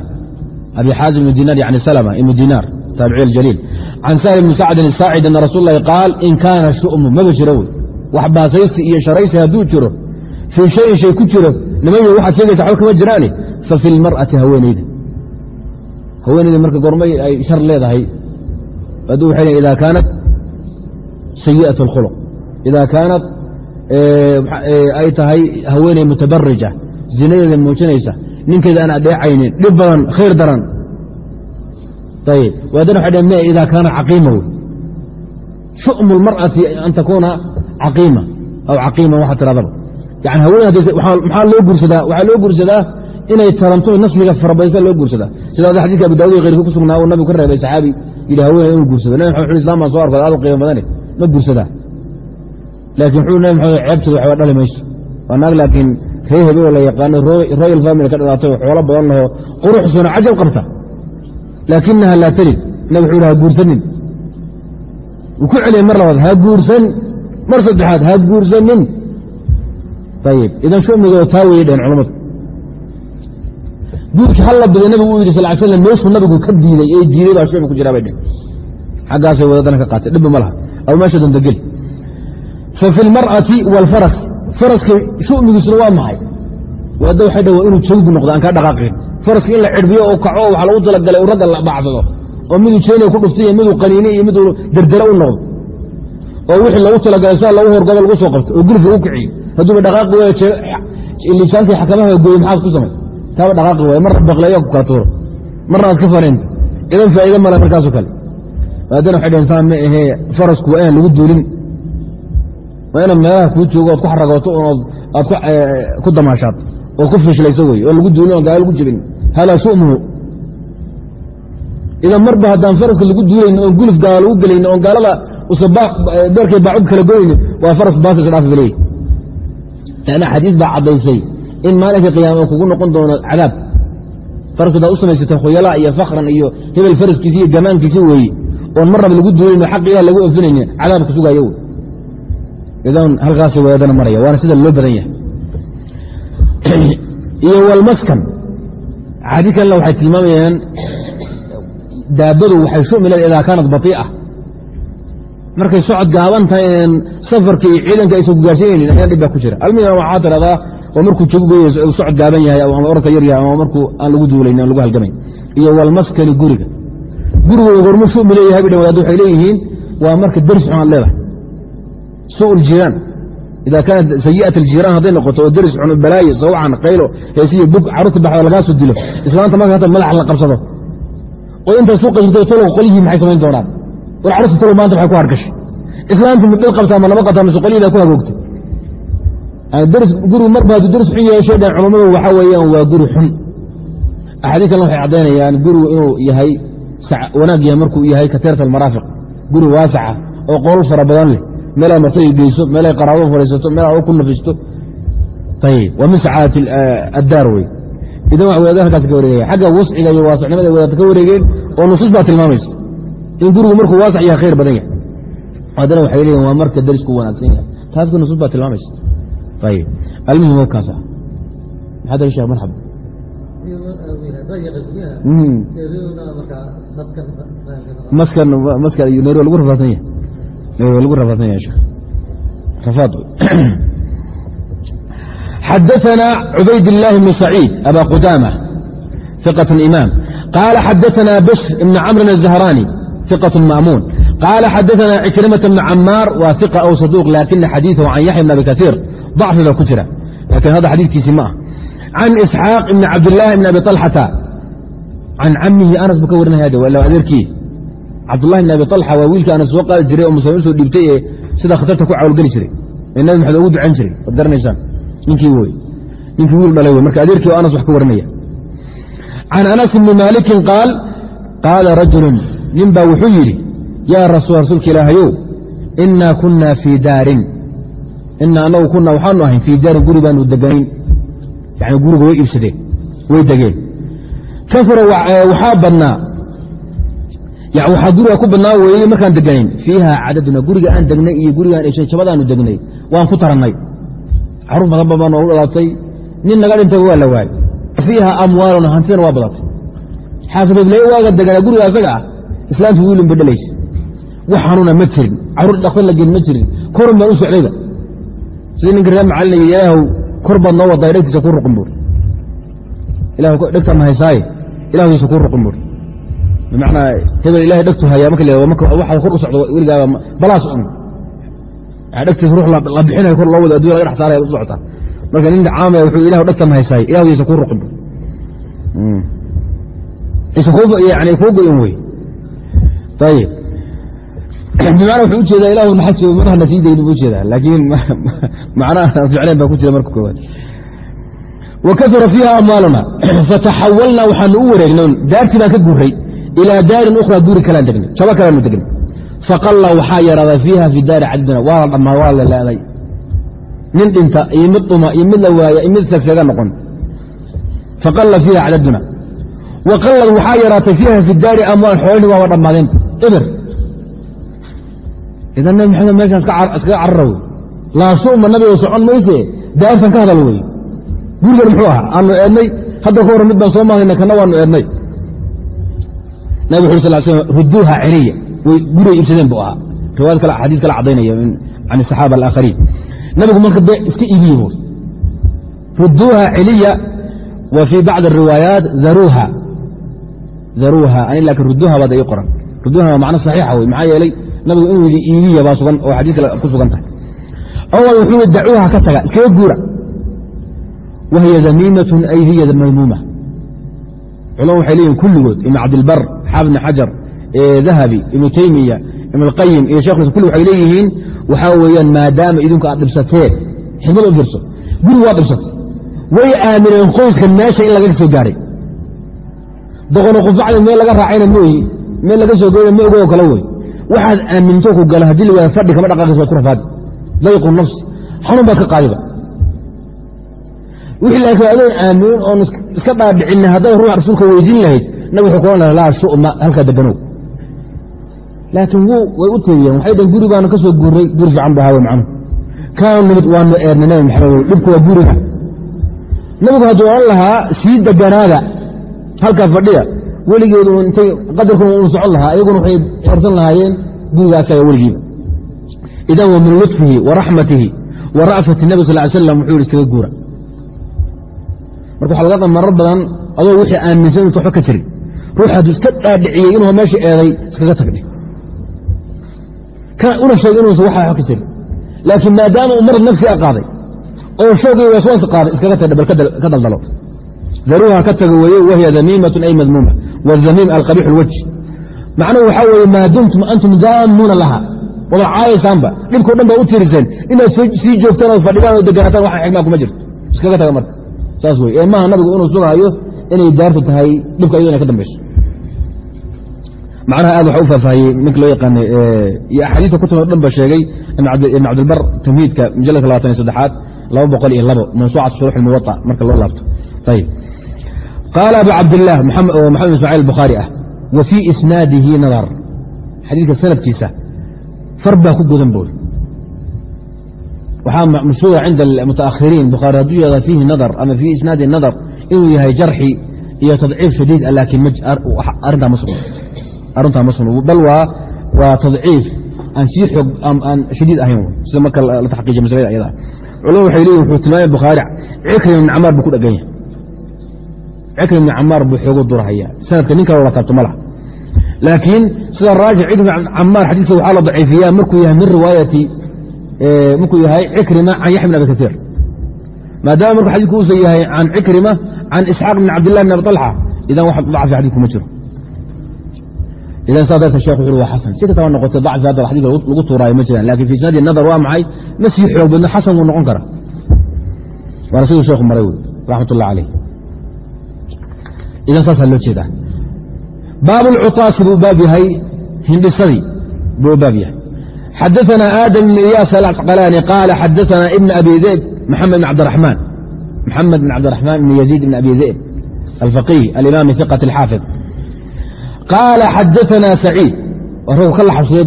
S1: abi xaazim ibn diinaar yani salma ibn diinaar taabici اljaliil can sahl ibni sacdin الsaacid ana rasul اlahi qaal in kaana shu'mu maba jiro wey wax baasaysi iyo sharaysi hadduu jiro fii shayin shay ku jiro niman waxaad sheegaysa waba kama jiraane fafi lmar'ati haweenayda haweenayda marka gormay ay shar leedahay aduu waxa ida kaanat sayi'at اlkhuluq ida kaanat ay tahay haweeney mutabarija zinadeeda muujinaysa ninkeeda aan adeecaynin dhib badan khayr daran. Ayb waadana waxay dhn m ida kaanat caqiima wey shum اlmar'ati an takuuna caqiima aw caqiima waxaa tiradaba maxaa loo guursadaa? Waxaa loo guursadaa inay taranto nasliga farabaysa loo guursadaa. Sidaas xadidka abu daawud keyrka ku uu nabigu ka reebay saxaabi yidhi haweeney inuu guursado nabi maxamed islam baan soo arkood aad u qiimo badane ma guursadaa. Laakiin wuxuu nabi maxamed ceebtooda waxba dhali mayso. Waa naag laakiin ree hebeo la yaqaano royal family ka dhalatay oo xoolo badan lahoo quruxsuna cajab qabta. Laakinaha laa talid nabi wuxuu ha guursanin. Wuu ku celiyay mar labaad ha guursan. Mar saddexaad ha guursanin ayib idan shumigoo taa weyay dheen culammadu guurkii halla baday nabigu uu yidhi sal slam meeshuu nabigu ka diiday ee diiday baa ku jiraa bay dheen xaggaasay wadadana ka qaatay dhibba ma laha ama meesha dondageli fa fi lmar'ati waalfaras faraska shumigiisuna waa maxay waadda waxay dhan waa inuu jawgu noqdo aan kaa dhaqaaqin faraska in la cirbiyo oo kaco waxaa lagu talagalay uu ragga la bacsado oo miduu jeeniya ku dhuftay iyo miduu qaniini iyo miduu derdera u noqdo oo wixii loogu talagalay saa loogu horgobo lagu soo qabto oo gurif lagu kiciyo hadduuba dhaqaaqi waay liisaankii xakamaha gooye maxaad ku samay? Kaaba dhaqaaqi waay marna baqleeya ku kala tuuro. Marna aad ka fanaynto idan faa'iide male markaasoo kale. Maadana waxay dhaheen saa ma ahee farasku waa inaan lagu duulin. Waa inaad meelaha kuu joogo ood ku xaragooto ood aad ku damaashaad ood ku fishlayso wey oon lagu duulin oon gaalo lagu jebin. Halaa shumuhu idan marba haddaan faraska lagu duulayni oon gulif gaala lagu gelayni oon gaalada beerkay baacud kala goyni waa faras baasas dhaaf baleey lanna xadiis baa caddaysay in maalinka qiyaama kugu noqon doono cadaab faraska hadaad u samaysatay khuyalaa iyo fakran iyo hebel faraskiisi iyo gamaankiisi weeye oon marnaba lagu duulayno xaq ilah lagu ofinayni cadaab ku sugaayo wey idan halkaas wadaadana maraya waana sida loo badan yahay iyo walmaskan xadiid kanle waxay tilmaamayaan daabadu waxay shumilad idaa kaanat baii'a markay socod gaaban tahay inaan safarka iyo ciidanka aysan ku gaarsiinaynin ayaa dhib baa ku jira. Almuhim waxaa tiradaa oo markuu jagugu socod gaaban yahay ama orodka yar yahay ama markuu aan lagu duulayn aan lagu halgamayn iyo walmaskani guriga. Guriga gormu shumi leeyahay bidhan wadaad waxay leeyihiin waa marka deris xun aad leedahay. Suu ljiraan ida kaanat sayi'at aljiraan hadday noqoto oo deris xun balaayo sawcan qaylo heesiyo bug carruurta baxda lagaaso dilo. Islaanta marka madax la qabsado. Oo intaa suuqa jirto tolow qolyihii maxay samayn doonaan war carruurta tolow maanta maxay ku hargashay. Guri waasaca oo qolol fara badan leh. Meelaa martay geyso meelay qaraabo fadhiisato meelaa ku nafisto. Ayib waa wareegeen oo nusuus baa tilmaamaysa in gurigu markuu waasac yahay khayr badan yahay haddana waxay leeyihin waa marka derisku wanaagsan yahay taaska nusuus baa tilmaamaysa ayib almuhim oo kaasa maxaa dari sheekh marxaba maskan maskan iyo nairobi lagu rafaadsan yahay nairobi lagu rafaadsan yahay sheekh rafaad xadaثna cubayd الlahi بن سacيid abا qudamة ثiqة imaam qala xadaثna bشr بn cmr الزhrاني ثiqة ma'muun qala xadaثna cikrimaة بn camaar wa ثiqa aw صaduq lakina xadiiثhu can yaxya بn abi kaثيir ضacfi baa ku jira lakin hadda xadiidkiisi ma ah can isxaaq ibn cabdالlahi bn abi طalxata can camihi anas buu ka warinaya adeerkii cabdulahi bn abi طalxa waa wiilkii anas soo qaadi jiray oo muslimiin usoo dhiibtay ee sida khatarta ku cawlgeli jiray ee nabi maxamed ugu ducan jiray waad garanaysaan ninkii wey ninkii wiil dhalay wey marka adeerkii oo anas wax ka warinaya can anas bni maalikin qaal qaala rajulun nin baa wuxuu yidhi yaa rasuul rasuulka ilaahayow inaa kuna fii daarin. Inaa anagu kuna waxaanu ahayn fii daarin guri baanu deganayn. Yani guriga way iibsadeen way degeen. Kasra waxaa badnaa waxaa guriga ku badnaa weeye markaan deganayn. Fiiha cadaduna guriga aan degnay iyo gurigaan iibsay jabadaanu degnay waan ku tarannay. Caruur badan ba baa noogu dhalatay nin naga dhintay waa la waayey fiiha amwaaluna hantidana waa badatay. Xaafid waaga deganaa guriga ah islaamtu wiilin bay dhalaysa wax xanuuna ma jirin. Caruur dhaktar la geen ma jirin. Korun baan u socdayba sidii ninka reer macalin ilaahow kor baad noo waday dhegtiisa ku ruqin ilah dhegtaan haysaaye. Ilahdiisa ku ruqin buuri bimacnaa hebel ilahay dhegtu hayaa marka la marka waxa kor u socdo weligaaba balaas un dhegtiisa ruux la bixinayo kor loo wado addunya laga dhex saaraya u socotaa marka nin caamaya wuxuu ilahu dhegtan haysaaye. Ilahdiisa ku ruqin buuri yani kuu goyn wey ayib bimacna wuxuu u jeedaa ilahu naxaji madaha na sii dayni buu u jeedaa laakiin macnaha ficleen baa ku jira marka koowaad wa kasura fiiha amwaaluna fataxawalna waxaanu u wareegnay daartii baan ka guray ilaa daarin ukhraa guri kalaan degnay jabo kalaanu degnay faqalla waxaa yaraaday fiiha fi daari cadaduna waa la dhammaa waa la leeday nin dhinta iyo mid dhuma iyo mid la waaya iyo mid segseega noqon faqalla fiiha cadaduna wa qallad waxaa yaraatay fiiha fi daari amwaal xoolihii waaba dhammaadeen eber idan nabi maxamed meeshaan iskaga carara wey laa shuma nabiga socon mayse daartan ka hadal wey gurigan muxuu ahaa aanu eednay hadda ka hor mid baan soo maadayna kana waanu eednay nabig wuxu sal sl ruduuha celiya way guriga iibsadeen bu ahaa riwaayad kale xadiis kale caddaynaya can asaxaaba alaakhariin nabigu marka be iska iibiye bu ruduuha celiya wa fii bacdi ariwaayaat daruuha daruuha ani laakiin ruduuha baad ii qoran. Ruduuha waa macno saxiixa wey maxaa yeelay nabigu inuu yidhi iibiya baa sugan oo xadiis kale ku sugan tahay. Awal wuxuu dacuuha ka taga iskaga guura. Wahiya damiimatun ay hiya maymuuma. Culama waxay leeyihiin kulligood ibn cabdilbar ibn xajar dahabi ibnu teymiya ibn اlqayim iyo shekh kulli waxay leeyihiin waxaa weeyaan maadaama idinku aad dhibsateen xikmad u fiirso gurigu waa dhibsatay. Way aamineen qoyskan meesha in laga soo gaadhay doqono qufacda meel laga raacayna mooyi meel laga soo goyna ma ogo kale wey waxaad aaminto ku gala haddii la waaya fadhi kama dhaqaaqaysa waad ku rafaadi dayqu nafsi xanuun baad ka qaadiba wixii laakiin adoon aaminin oon iska dhaadhicinna haddaad ruuxa rasuulka weydiin lahayd nabig wuxuu kuohan laha laa shuma halkaa deganow laakiin way u teegiyeen waxay dhaheen guri baanu ka guuray guri fiican bu ahaa wey macnuhu. Kaanu nimid waanu eernay nabi maxamed dhibku waa guriga. Nabigu hadduu odhan lahaa sii deganaada halkaa fadhiya. Weligeedu intay qadarkuna uu socon lahaa iyaguna waxay eersan lahaayeen guriga asaga weligiiba idan wa min luطfihi wa raxmatihi wa ra'fati nabi sal slam wuxuu yhi iskaga guura. Marka waxa laga qa marar badan adoo wixii aaminsan inta waxba ka jirin. Ruux hadduu iska dhaadhiciyey inuu meesha eeday iskaga tagdhe una sheeg inuusan waxa waxba ka jirin. Laakiin maadaama uu marad nafsi a qaaday oo shoogay waswaas qaaday iskaga tagdhe bal ka daldalo daruuha ka taga weeye wahiya damiimatun ay madmuuma wاdamiim alqabiix اlwaj macnuhu waxaa weeye maa dumtum antum daamuuna laha wada caayaysaanba dhibkao dhan baa u tiriseen inaad sii joogtaan ood fadhidaan oo deganaataan waxa xigmaa kuma jirto iskaga taga marka saas wey ee maaha nabigu inuu sugaayo inay daartu tahay dhibka iyado inay ka dambayso macnaha aad waxa u faahfaahiyey ninka loo yaqaanay iyo axaadiista kutub o dhan ba sheegay ibn cabdilbar tamhiidka mujaladka labatan iyo saddexaad laba boqol iyo labo mawsuucat shuruux ilmuwaطa marka loo laabto ayib qaala abu cabdilah maxamed bin ismaaciil bukhaari ah wa fii isnaadihi nadar xadiidka sanadkiisa far baa ku godan bool waxaa mashhuura cinda mutaakhiriin bukhaari hadduu yahda fiihi nadar ama fii isnaadi nadar inuu yahay jarxi iyo tadciif shadiid ah laakiin arrintaa ma sugno arrintaa ma sugno bal waa waa tadciif aan sii xoog aan shadiid ahayn sida marka la taxqiijiya masalada ayada culamadu waxay leeyihiin wuxuu tilmaamay bukhaari cikrim ibn camaar buu ku dhagan yahay cikrim ibn camaar buu xoogu durahaya. Sanadka nin kale la taabto ma laha. Laakiin sida raajix cikrim ibn camaar xadiiska waxaa la daciifiyaa markuu yahay min riwaayati markuu yahay cikrima can yaxya bn abi kaiir maadaama markuu xadidku uusan yahay can cikrima can isxaaq bn cabdillahi bn abi alxa idan wax dacfi xadidku ma jiro. Idan saa darteed shekh wuxu waa xasan. Si kastaba noqotay dacfi hadda xadidka lagu tuuraayo ma jiraan. Lakin fi isnaadi nadar waa maxay? Ma sii xoog badno xasan wuu noqon karaa. Waana siduu sheekhu maray wey raxmat ullah caleyh idan saasaa loo jeedaa baab lcutaasi buu baab yahay hindhisadii buu baab yahay xadaثna aadم بن iyaas alcqlاni qal xadaثna ibn abi dib maxamed bn cabdرaحmaan maxamed bn cabdiraحmaan bn yaزيid bn abi dib alfaqih alimam ثiqة اxaafiظ qaala xadaثna saciid rgu ka la xabsaday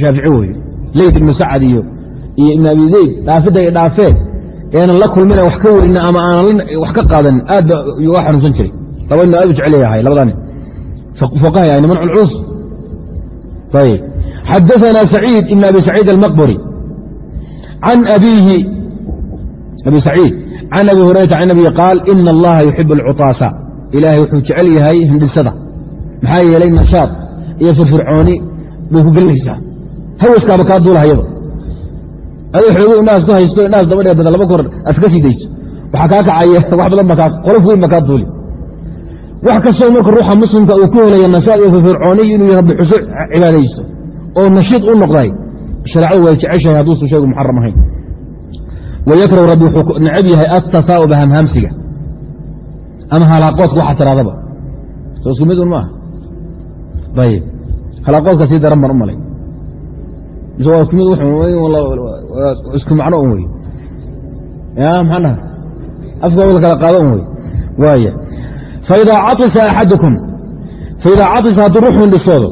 S1: shaafici wey leyt ibnu sacad iyo iyo ibn abi dib dhaafidda ay dhaafeen eanan la kulmina wax ka werina ama aanan wax ka qaadanin aad ba uga xanuunsan jiray labadn aad u jeclyahay labadan fuqahay ayna mancu lcuus ayb xadaثna saciid ibn abi saciid almaqburi. An abiihi abi saciid can abi hurayrata can nabiyi qaal ina allaha yuxib alcutaasa ilaahay wuxuu jecel yahay hindhisada. Maxaa yeelay nashaad iyo firfircooni bay ku gelinaysaa hawaskaaba kaa duulaha adoo xoogo indhahaas ku haysto indhahaas daba laba kor aad ka sii dayso. Waxaa kaa kacaya wax badan ba qolof weyn ba duuli wax kastoo marka ruuxa muslimka uu ku helaya nashaad iyo firfircooniy inuu rabbi xuso cibaadaysto oo nashiid u noqday. Shareecadu way jeceshahay hadduusan shaygu muxaram ahayn. Wayakrahu rabbi wuxuu necab yahay attahaa'uba hamhamsiga. Ama halaaqoodka waxa tiraadaba. Soo isku mid un maaha? Ayib halaaqoodka sii daran baan u malay. Mise waa isku mid isku macno un wey ya maxaa dhaha afka la kala qaado un wey waaya faidaa caisa hadduu ruuxuu indhisoodo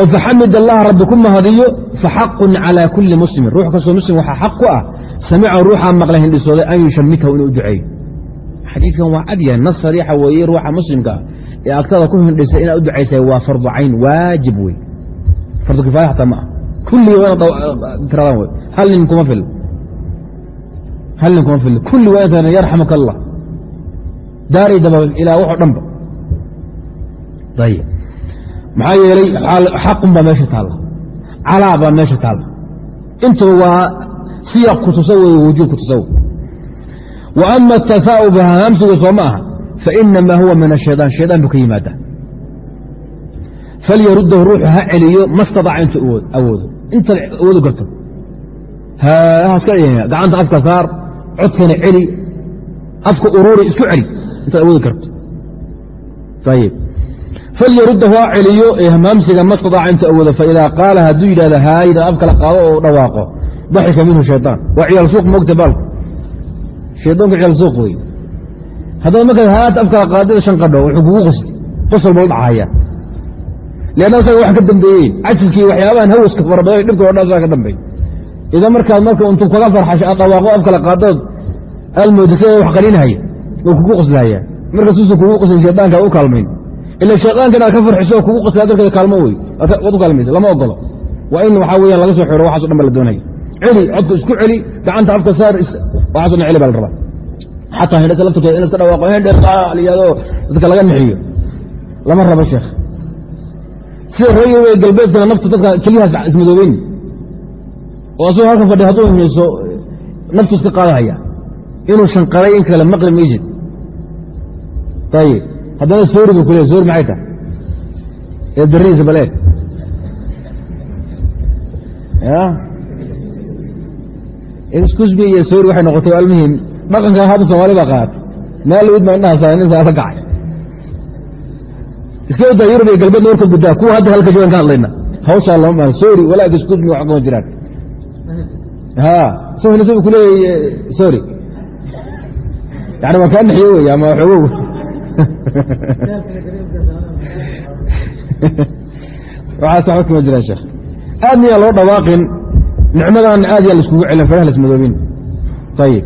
S1: oo faxamid allaha rabbi ku mahadiyo faxaqun calaa kulli muslimin ruux kastoo muslim waxaa xaq ku ah samicahu ruuxaa maqla hindhisooday an yushamitahu inuu duceeyo xadiidkan waa cad yahay nas sariixa weeye ruuxa muslimka ah ee agtada ku hindhisay inaad u ducaysa waa fardu cayn waajib wey fardu kifaaya xataa ma ah kulligii waa inaad tiradaan wey hal nin kuma fil hal nin kuma fil kulli waa inaad yarxamuka allah daaray dabal ilaa waxo dhanba. Maxaa yeelay xaqun baa meesha taalla. Calaa baa meesha taalla. Intuba waa siyaq ku wey wujuub ku wey wa ama atahaa'ub hamsiga soo ma aha fainamaa huwa min ashayaan shayaan buu ka yimaadaa. Falyaruddahu ruuxu ha celiyo ma stadaca intuu awoodo. Intaad awoodu karto gacanta afka saar codkana celi. Afka uruuri isku celi intaad awoodi karto. Ayib falyaruddahu ha celiyo hamsiga ma staطaca intu awoodo faidaa qaala hadduu yidhahdo haayda af kala qaado oo dhawaaqo. Daxika minhu shayطaan waa ciyaal suuq moogta baalku shaydaanku ciyaal suuq wey haddaba markaad haata afkala qaadida shan wuxuu kugu qosti qosol bala dhacaya. Leanna isaga wax ka dambeeyeen cajiskii waxyaabahan hawaska farabadan dhibka o dhan isaga ka dambeey idan markaad marka intuu kaga farxasho aad dhawaaqo af kala qaadood almooda sida wax qalinhaya oo kugu qoslahaya markaas uusan kugu qoslin shaydaanka u kaalmayn. Ila shaydaanka inaad ka farxiso kugu qoslaya darkeeda kaalmo wey waad u kaalmaysa lama ogolo. Waa in waxaa weeyaan laga soo xiro waxaso dhan ba la doonaya celi codka isku celi gacanta afka saar waxaaso dhan celi baa la rabaa. Xataa hindhasa laftirkeeda in iska dhawaaqo hendhe layado dadka laga nixiyo lama rabo sheekh. Sida reeyo wey galbeedkana nafta dadka keliyahaas ismadoobeyn oo asagoo halkan fadhi hadduu hindhiso naftu iska qaadahaya. Inuu shanqaray in kale maqli maysid ayib haddana soori buu kuleey soori maxay tahay ee darrihiisa baleeg excusme iyo soori waxay noqotay almuhim dhaqanka hadda soomali baa qaatay meel lawid baa indhaha nin saasa kacay iska wadaa yurub iyo galbeedna warka guddaa kuwa hadda halka joogan ka hadlayna hawshaa lama maan soori walaa excusme wax kuma jiraan ha so hinasa ku leeyahy soori yani waa kaa naxiyo wey ama xoogow waxaas waxba kama jiraan sheekh aad miyaa loo dhawaaqin nicmadan aad yaa laiskugu celin faraha lasmadoobin ayib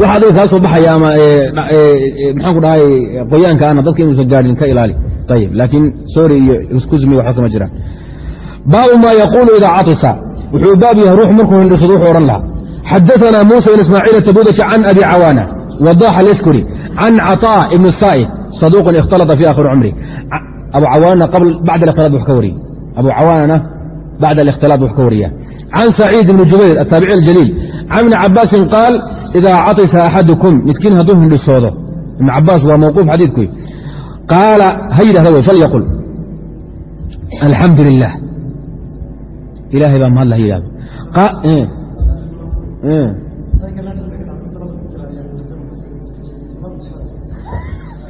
S1: waxa adiga kaa soo baxaya ama maxaan ku dhahay qoyaanka ana dadka inuusan gaadhin ka ilaali ayib laakiin sorry iyo excusme waxba kama jiraan baabu ma yaquulu idaa caطisa wuxuu baab yahay ruux markuu hindhisado wuxuu odhan lahaa xadaثna muسى بن ismاعيل التبudki can abi cawاnة وضاx اlskri can caطاء ibn الsائب صaduq اkhtalطa في akhir cmri abu cawaana bacd ااkhtilاط wax ka wariye abu cawaanana bacd الاkhtilاط wax ka wariya can سacيid بn jubayr الtaabici الjليil can iبni cabاasi qaal إida caطisa أxadكم midkiin hadduu hindhisoodo iبn cabaas waa mawquuf xadiidku qaala ha yidhahda wy falyaqul alxamdu lilah ilahay baa mahadla ha yidhahdo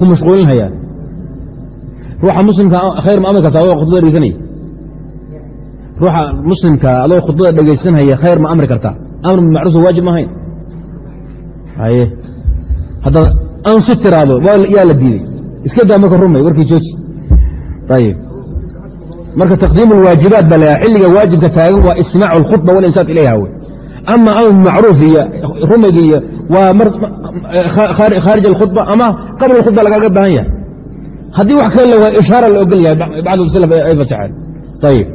S1: ku mashquulinhayaa ruuxa muslimka khayr ma amri karta adoo khudbada dhegeysanaya. Ruuxa muslimka adoo khudbada dhegaysanhaya khayr ma amri kartaa. Amr bimacruuf waajib ma haye. Haddaad ansi tiraado yaa la diiday. Iska daa marka rumay warkii jooji. Ayib marka taqdiim اlwaajibaat ba la xilliga waajibka taagan waa istimaac اlkhudba walinsaat ilayha wey ama amr bimacruuf iyo rumayga iyo waa khaarij alkhudba ama qabla اlkhudba lagaaga baahan yahay. Haddii wax kale waa ishaara la ogol yahay bacd slaf ay fasaxeen ayib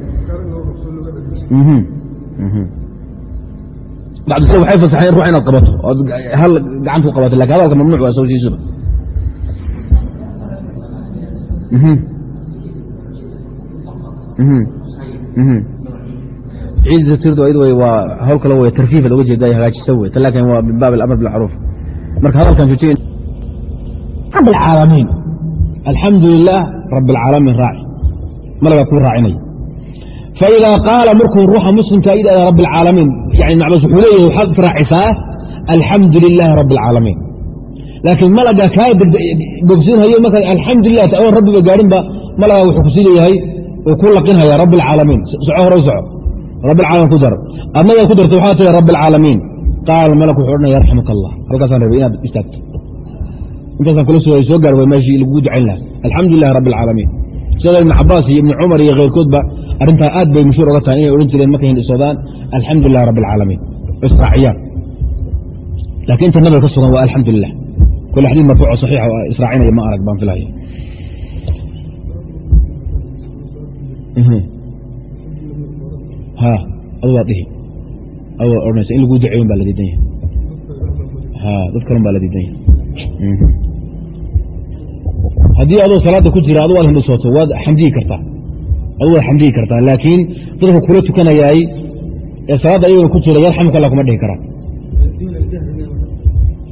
S1: bacd slaf waxay fasaxeen ruux inaad qabato ood hal gacan ku qabato laakiin hadalka mamnuuc waa sawsiisuba ciidda tirdu wey waa hawl kale wey tarfiif ad oga jeeda hagaajisa wey laakin waa min baab alamr bilmacruuf marka hadalkan rab alcaalamiin alxamdu lilah rab alcaalamiin raaci malagaa kuu raacinaya faidaa qaala markuu ruuxa muslimka yidhahda rab alcaalamiin yani macbas wuxuu leeyahay waxaad israacisaa alxamdu lilaahi rabi alcaalamiin laakiin malaga kaa bogsinhayo marka alxamdu lilah ta awan rabbiba gaadhinba malagaa wuxuu ku sii leeyahay uu ku laqinhaya rabi alcaalamiin soco hore soco rabi alcaalamiin ku dar. Adnagaa ku darta waxaa tii rabi alcaalamiin qaala malak odhanaya yarxamuka allah halkaasaan rabay inaad istaagto. Intaasaan kula soo soo gaar meeshii lagugu ducayn laha alxamdu rabbi alcaalamiin sida ibnu cabaas iyo ibnu cumar iyo keyrkoodba arrintaa aad bay mashhuur oga tahay inay odhan jireen markay hindhisoodaan alxamdu rabbi alcaalamiin israaciyaan. Laakiin inta nabiga ka sugan waa alxamdu lilah kole xadiid marfuuco saxiixa israacinaya ma arag baan filaya ha adu waa dhihi. Adu waa odhanaysa. In laguu duceeyon baa la diidan yahay. Ha dad kalun baa la diidan yahay. Haddii adoo salaada ku jira adu aad hindhisooto waad xamdiyi kartaa. Adu waad xamdiyi kartaa laakiin dadka kula tukanayaay ee salaadda ayagona ku jira yarxamuka allah kuma dhihi karaan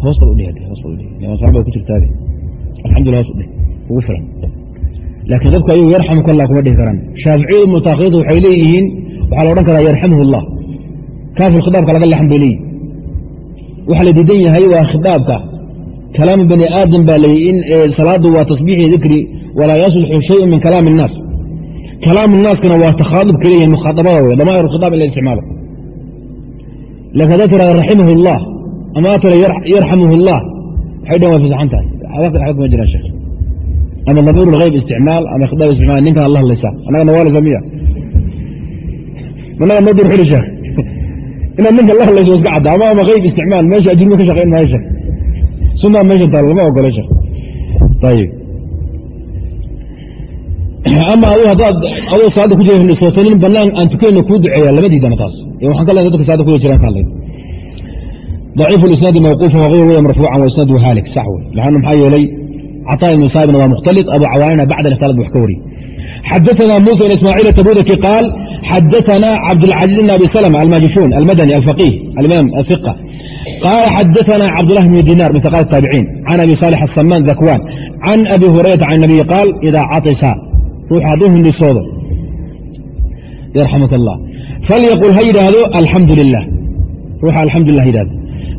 S1: hoos bad udhi hoos bad udhi salaad bad ku jirtaade alxamdullah hoos udhi ugu filan. Laakiin dadku ayagu yarxamuka allah kuma dhihi karaan. Shaaficiyadu mutaakhirintu waxay leeyihiin waxaa la odhan karaa yarxamuhu allah kaafil khidaabka laga leexan bay leeyihin waxa la diidan yahay waa khidaabka kalaamu bani aadam baa layi in salaadu waa tasbiixi dikri walaa yaslixu shayun min kalaami الnaas kalaamu naaskana waa takhaadub keliya mukhaadabada wey damaa'ir khidaab in la isticmaalo lakin haddaa tirada raximah اllah ama aa tira yarxamuhu اllah waxay dhan waa fasaxan tahay aba kuma jiraan sheekh ama damiir اlhayb isticmaal ama khidaab isticmaal ninkan allah laysa annagana waa laysa miya managa noo dur xuli sheekh inaad ninka allah layso iska cadda ama ama hayb isticmaal meesha ajnima ka shaqayn maayo sheekh sunaa meesha taal lama ogolo sheekh ayib ama adu haddaad adoo salaada ku jira hindhisooto nin banaan aan tukayna kuu duceeya lama diidana taas waxaan ka leedahay dadka salaada kuda jiraan ka hadlay ضaciifu اlisnaadi mawquufa wغayr waya marfuucan waisnaadu haalik sax wey laanna maxaa yeelay caطaa ibn saabina waa mukhtalط abu cawaanina bacda اkhtalad wax ka wariy xadaثna muسى بn ismاعيل التbudki qاal xadaثna cabdالcaزيز بn abi سلمة almajishun almadني alفقيه alimam الثقة qاl xadaثna cabdالlah بn dinar min ثقاء التاaبعين can abi صالح السمان ذakwan can abi hurayرaةa can النabiي qaal إida caطisa ruux hadduu hindhisoodo yarxamuk الlah falyaqul ha yidhaahdo alxamdu lilah ruuxa alxamdu lilah yidhahdo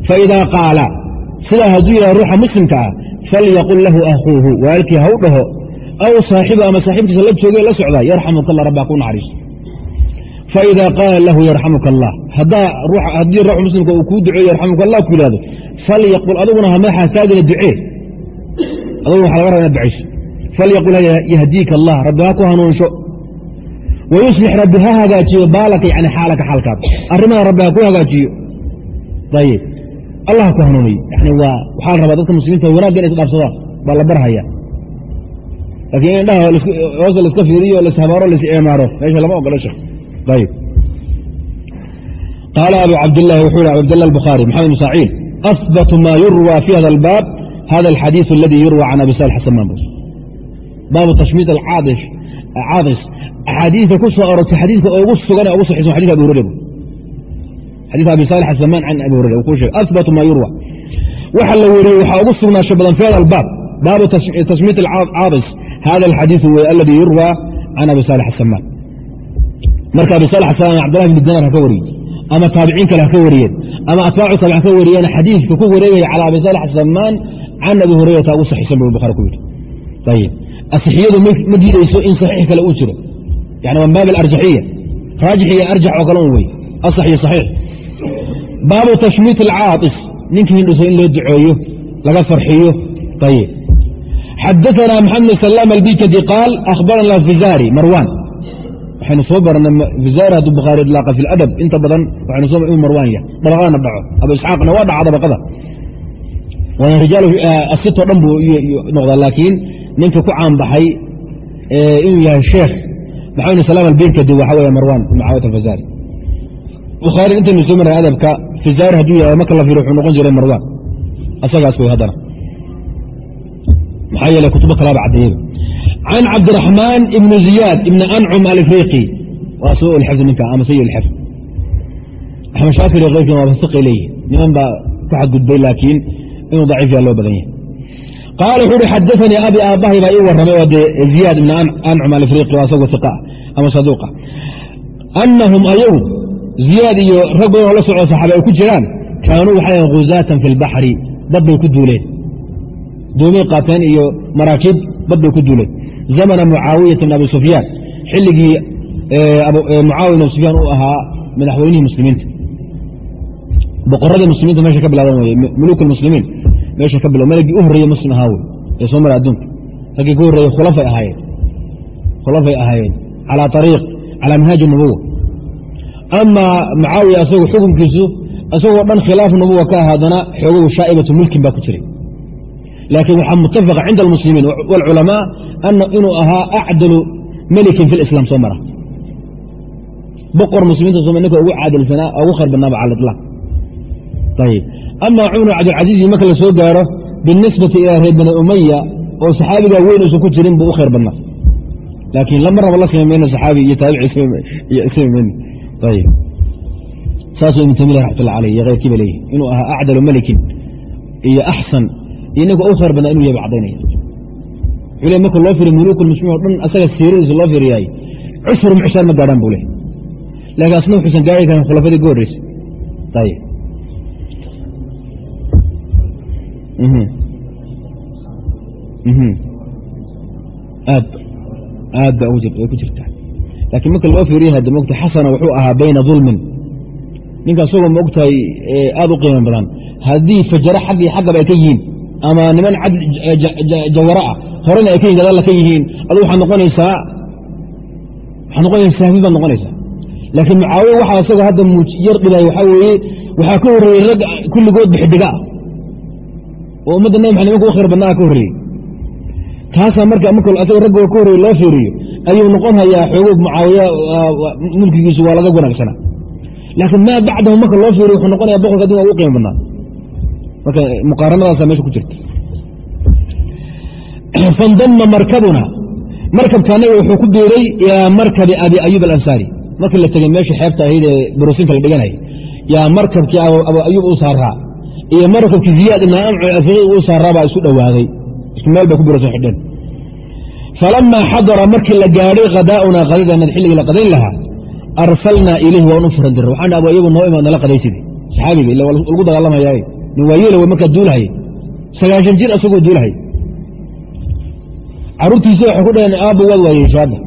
S1: faإida qaala sidaa hadduu yidhahdo ruuxa muslimka ah falyaqul lahu akhuuhu waalkii ha u dhaho aw saaxibu ama saaxiibkiisa la jooge la socda yarxamuka allah rabbaa ku naxariiso faida qaala lahu yarxamuka allah haddii ruux muslimka uu kuu duceeyo yarxamuka allah ku yidhahdo falyaqul aduguna hamaxaa taagina ducee aduguna waxa laga raba inaad ducayso falyaqul yahdiika allah rabbi ha ku hanuunsho wayuslix rabbi ha hagaajiyo baalaka yani xaalaka xaalkaad arrimaha rabbi ha ku hagaajiyo ayib allah ha ku hanuuniyo yani waa waxaa la rabaa dadka muslimiinta wanaagga inay isdhaafsadaan baa la barhaya lakiin indhaha hoosta laiska fiiriyo laishabaaro laiscmaaro meesha lama ogolo shek ayb qaala abu cabdilaahi wuxuu yhi abdabdillah albukhaari maxamed ibn saciid asbatu maa yurwa fi hada albaab hada alxadiiث aladi yurwa can abi salix xasan maanbus baabu tashmiit acaadis axaadiidka ku soo arortay xadiidka ugu sugan ugu saxiisan xadika abi hurayra xadii abi salix asamaan can abi hurayra kuu sheegay asbatu maa yurwa. Waxa la weriyey waxaa ugu sugnaasho badan fi hada albaab baabu tashmiit alcaadis hada alxadiiث w aladi yurwى can abi salix asamaan marka abi salix asamaan cabdillah bn dinar ha ka wariyey ama taabiciin kale ha ka wariyeen ama atbaacu tabic ha ka wariyeen xadiidka ku wareegaya calى abi salix asamaan can abi hurayrata ugu saxiisan bu bukhari ku yidhi ayib asixiyadu ma diidayso in saxiix kale uu jiro yani waa baab alarjaxiya raajix iyo arjax oo kale un wey asax iyo saxiix baabu tashmiit alcaaطis ninkii hindhiso in loo duceeyo laga farxiyo ayib xadaثna maxamed bn salaam albikadi qaal akhbarana fizari marwan waxaynu soo barnay fizari hadduu bukhaari idlaaqa fi ladab inta badan waxaynu soo inuu marwan yahay dabaqadana dhaco abu isxaaqna waa dhaca dabaqada waana rijaal asitoo dhan buu noqdaa laakiin ninka ku caanbaxay inuu yahay sheekh maxamed bn salaam albikadi waxa weeye marwan ibn caawat bukhaari intaynu soo maray adabka fizari hadduu yahay marka la fiiro wuxuu noqon jiray marwan asagaas wey haddana maxaa yeele kutubo kalaaba caddeeyeba can cabdiraxmaan ibni ziyaad ibni ancum alifriqi waa suu lxifd ninka ama sayi lxifd axmed shaakir iyo keyrkiin waaba leeyihiin niman baa ku xadgudbay laakiin inuu daciif yaa loo badan yahay. Qaala wuxuu uhi xadaanii abi aabbahay baa ii warramay oo dee ziyaad ibni ancum alifriqi waa isagoo iqa ama saduuqa. Annahum ayagu ziyaad iyo rag badan oo la socoo saxaaba ay ku jiraan kaanuu waxay huzaatan fi lbaxri bad bay ku duuleen doomay qaateen iyo maraakiib bad bay ku duuleen zamana mucaawiyata bn abi sufyaan xilligii mucaawiya bn abi sufyaan uu ahaa madaxweynihii muslimiinta boqoradii muslimiinta meesha ka bilaaban weye muluuk muslimiin meesha ka bilo malgii u horreeye muslim ahaa wey ee soo mara adduunka raggii ka horreeye khulafay ahaayeen khulafay ahaayeen calaa ariiq calaa minhaaji nubuwa ama mucaawiya asagu xukunkiisu isagoo dhan khilaafu nubuwa ka ahaadana xoogow shaa'ibatu mulkin baa ku jiray laakiin waxaa mutafaqa cinda almuslimiin wاlculamaa inuu ahaa acdalu melikin fi lislam soo mara boqor muslimiinta soo ninka ugu caadilsanaa ugu khayr badnaaba cala ayib ama cumar cabdilcaziizi marka la gaaro binisbati ilaa reer bani umaya oo saxaabigaa weyn uusan ku jirin buu u khayr badnaa laakiin lama raba la simi mayno saxaabi iyo taabici simi mayno ayib saasuu ibn tamiya raxmatullah aleyh iyo keyrkii ba leeyihi inuu ahaa acdalu melikin iyo axsan iyo ninka u khayr badnaa inuu yahay cadaynaya le marka loo firiy muluuk muslimiin o dhan asaga siiradiisa loo firiyaay cushur mucshaar ma gaadhaan buu leh. Laakiin asna wuxuusan gaari karin khulafadii ka horreysay ayib aad aad ba way ku jirtaa. Laakiin marka loo fiiriya hadda mogta xasana wuxuu ahaa bayna dulmin ninka isagoo maogtahay aad u qiimo badan. Haddii fajaro xaggii xaggaba ay ka yihiin ama niman jawaro ah. Horena ay ka yihiin gadalla ka yihiin. Adu waxaad noqonaysaa waxaad noqonaysaa sahmi baad noqonaysaa. Laakiin mucaawiya waxaa isaga hadda yar dhibay waxaa weeye waxaa ka horreeyey rag kulligood bixidiga ah oo ummadda nabi maxamed nimanka u khayr badnaa ka horreeyey. Taasaa marka marka asaga raggoo ka horreeye loo fiiriyo. Ayuu noqon hayaa xoogoog mucaawiya mulkigiisu waa laga wanaagsanaa laakiin maa bacdahu marka loo fiiriyo wuxuu noqonaya boqorka adin waa ugu qiimo badnaa marka muqaaranadaasa meesha ku jirta. Fandama markabuna markabka wuxuu ku biiray ilaa markabi abi ayub alansaari. Markii la tegey meesha xeebta ahayd ee barosinka la dhiganayay yaa markabkii abu ayub u saaraa iyo markabkii ziyaad ibn amcu afriiq u saaraa baa isku dhowaaday isku meel bay ku birosan xidheen. Falamaa xadara markii la gaadhay khadaa'unaa qadadana xilligii la qadayn lahaa arsalnaa ilayhi waan u furan dirra. Waxaan abu ayubu noo imaad nala qadaysidi saxaabiga lagu dagaalamayaa waayeela markaa duulahaya sagaashan jir asagoo duulahaya caruurtiisi waxay ku dhaheen aabba waad waayeysha hadda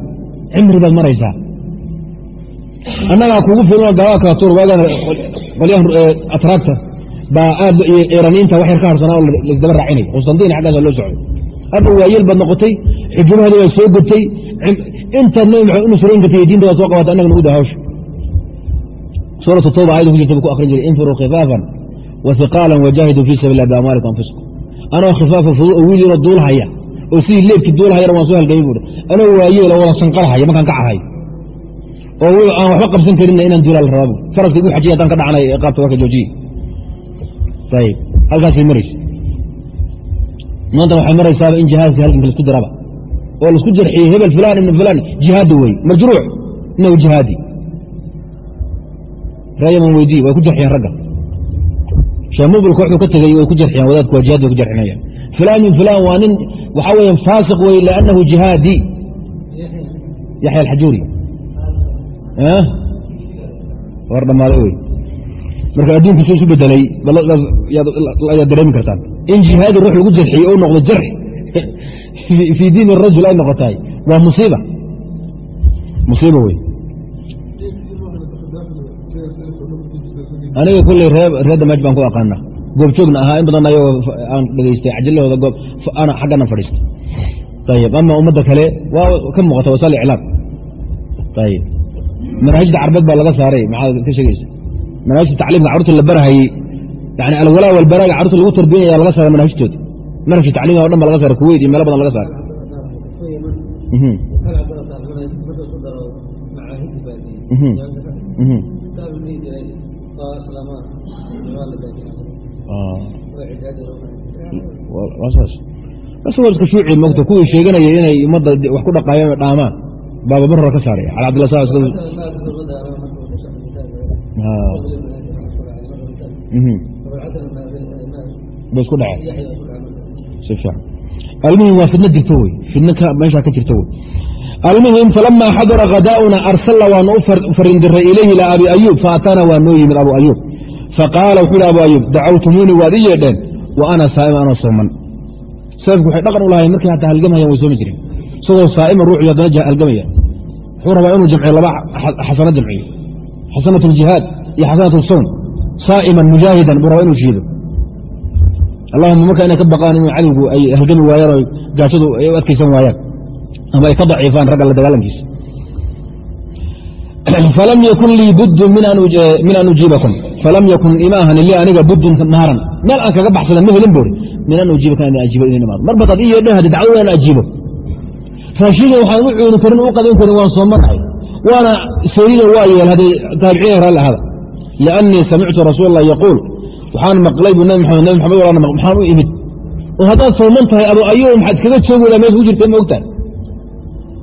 S1: cimri baad maraysaa annagaa kugu filanoo gaalada kala tuur waagaan qolyahan atraagta baa aad iraniinta wax yar ka harsanaa oo laisdaba raacinay qustandiin xaggaasa loo socday hadda waayeel baad noqotay xujumahaada waa soo gotay intaad nabi maxamed u nusrayn kartay iyo diinta waa soo qabata annaga nagu daa hawsha suuratu tawba ayada ku jirta bu ku akrin jiray infiruu khifaafan wahiqaalan wajaahiduu fii sabil lah biamwaalikum anfusikum. Anoo khifaafa fudud oo wiil yaroo duulhaya oo sidii leebkii duulhayana waan soo halgamay buui anoo waayeela wada sanqarhaya markaan ka cahay oo aan waxba qabsan karinna inaan duulaa la rabaa faraska igu xajiya haddaan ka dhacanay qaabta waa ka joojiye. Ayib halkaasay maraysa. Maanta waxay maraysaaba in jihaadkii halkanka la isku diraba oo la isku jarxiyey hebel fulan ibn fulan jihaadi wey majruuc inahu jihaadi. Rayaman weydii way ku jarxiyeen ragga shamubilka wuxuu ka tegey way ku jarxiyeen wadaadku waa jihad bay ku jarxinayaan fulan min fulan waa nin waxaa weya faasiq wey liannahu jihaadi. Yaxya alxajuuri. War dhammaaday wey marka adduunkiisu isu bedelay ayaad dareemi kartaan. In jihaadi ruux lagu jarxiyo u noqdo jarx fii diin rajul ay noqotahay waa musiiba. Musiiba wey aniga kulley reer damaaj baan ku aqaana. Goobjoogna ahaa in badan ayagoo aan dhegaystay cajalahooda goob ana xaggana fadhiistay. Ayib ama ummadda kale waa ka muuqata wasaal iclaam ayib manaahijda carbeed baa laga saaray maxaad ka sheegaysa? Manaahijta tacliimka carurta la barahayey yani alwalaa walbaraaga carurta lagu tarbiyinaya laga saaray manaahijtooda manhajka tacliimka o dhan ba laga saaray kuweyt iyo meelo badan laga saaray bas iska shuuci mogta kuwii sheeganaya inay ummadda wax ku dhaqaayeen dhaamaan baaba mar hore ka saaray al cabdilla ba isku fiican almuhim waa fidno jirto wey fidno meeshaa ka jirto wey almuhim falama xadara khadaa'una arsalna waanu u ilayhi ilaa abi ayuub faataana waa noo yimid abu ayuub faqaala wuxuu hi abu ayuub dacawtumuunii waad ii yeedheen wa ana saa'ima anoo sooman salafku waxay dhaqan u lahayen markay hataa halgamayaan way soomi jireen isagoo saa'ima ruuxu haddana halgamaya wuxuu rabaa inuu jamciyo laba xasano jamciyo xasanat aljihaad iyo xasanat alsawm saa'iman mujaahidan buu rabaa inuu shiido allahuma marka inay ka baqaan inuu cadowgu ay halgami waayaan oo gaashadu ay u adkaysan waayaan ama ay ka daciifaan ragga la dagaalankiisa falam yakun lii buddun min ujiibakum falam yakun ima ahan li aniga buddun naaran. Meel aan kaga baxsada ma helin buuri min an ajiibo idin imaado mar badaad ii yeedhan haddi dacwada inaan ajiibo raashidan waxaan u cuuni karin u karin waan soo marnay waana sooyida waa yeel hadday taabiciin raalli ahada liannii samictu rasuul allah yaquul. Waxaan maqlay buu nabi maxamed nabi maxamed maxaan u imid. Oo haddaad sooman tahay abu ayuub maxaad iskaga joogi meesha ku jirta ma ogtahay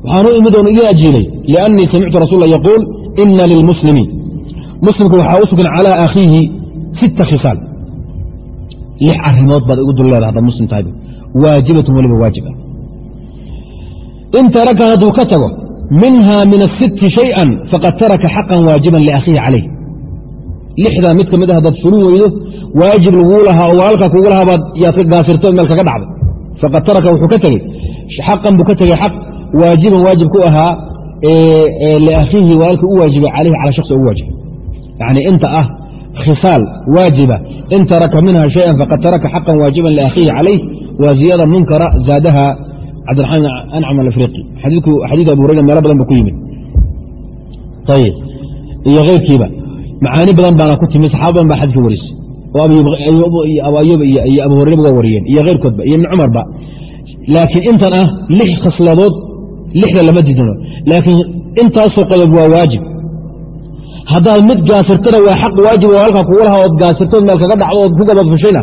S1: waxaan u imid oon idin ajiibay liannii samictu rasuula yaquul ina lilmuslimi muslimka waxaa u sugan calaa akhiihi sita khisaal. Lix arrimood baad igu dul leedaha haddaad muslim tahay. Waajibatun weliba waajib ah. In taraka hadduu ka tago minha min asitti shayئan faqad taraka xaqan waajiban liakhiihi calayh. Lixdaa mid ka mid a haddaad fulin weydo waajib laguu lahaa oo walaalkaa kugu lahaa baad yaad ka gaasirto meel kaga dhacday. Faqad taraka wuxuu ka tegey xaqan buu ka tegey xaq waajiban waajib ku ahaa liakhiihi walaalka u waajibay calayhi cala shaksi ugu waajibay yani inta ah khisaal waajiba in taraka minha shayan faqad taraka xaqan waajiban liakhiihi calayh waa ziyada munkara zaadaha cabdiraxmaan ancam alafriqi. Xadiid abu hurayra meelo badan ba ku yimid. Ayib iyo keyrkiiba macaani badan baana ku timi saxaaba badan baa xadidka warisay oo abu ayub iyo abu hurayra waa wariyeen iyo keyrkoodba iyo ibni cumarba laakiin intan ah lix khasladood lixda lama didino laakiin intaasoo qodob waa waajib haddaad mid gaasirtana waa xaq waajib oo halkaa kugu lahaa ood gaasirtood meel kaga dhacdo ood ku gabadfashayna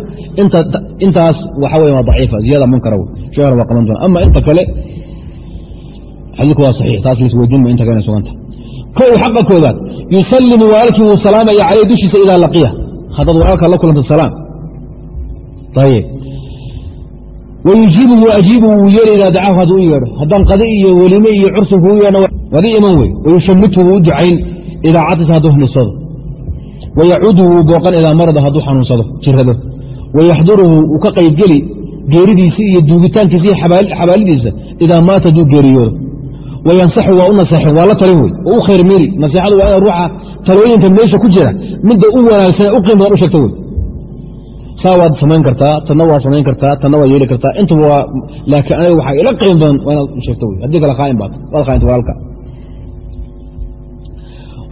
S1: intaas waxa wey waa daciifa ziyada munkara sheekana waa qaban doona ama inta kale xadiidku waa saxiix taas laisweydiin ma inta kale suganta kow xaqa koobaad yusallimu walaalkii wuu salaamaya caleyh dushiisa idaa laqiya haddaad walaalka la kulanta salaam ayib wayujiibuhu ajiibu wuu yeeri idaa dacahu hadduu u yeedho haddaan qadi iyo welime iyo cursi kugu yeedhna wadi iman wey wayushammithu wuu u ducayn idaa catisa hadduu hnisado wayacuudu wuu booqan idaa marada hadduu xanuunsado jirado wayaxduruhu wuu ka qaybgeli geeridiisi iyo duugitaankiisa iyo xabaalidiisa idaa maata hadduu geeriyoodo wayansaxu waa u naseexin waa la talin wey u khayr meeli naseexadu waa ina ruuxa talooyinka meesha ku jira midda u wanaagsan u qiim badan u sheegta wey saa waad samayn kartaa tanna waa samayn kartaa tanna waa yeeli kartaa. Intaba waa laakiin aniga waxaa ila qiim badan waa inaad sheegto wey haddii kale khaain baad waad khaainta walaalka.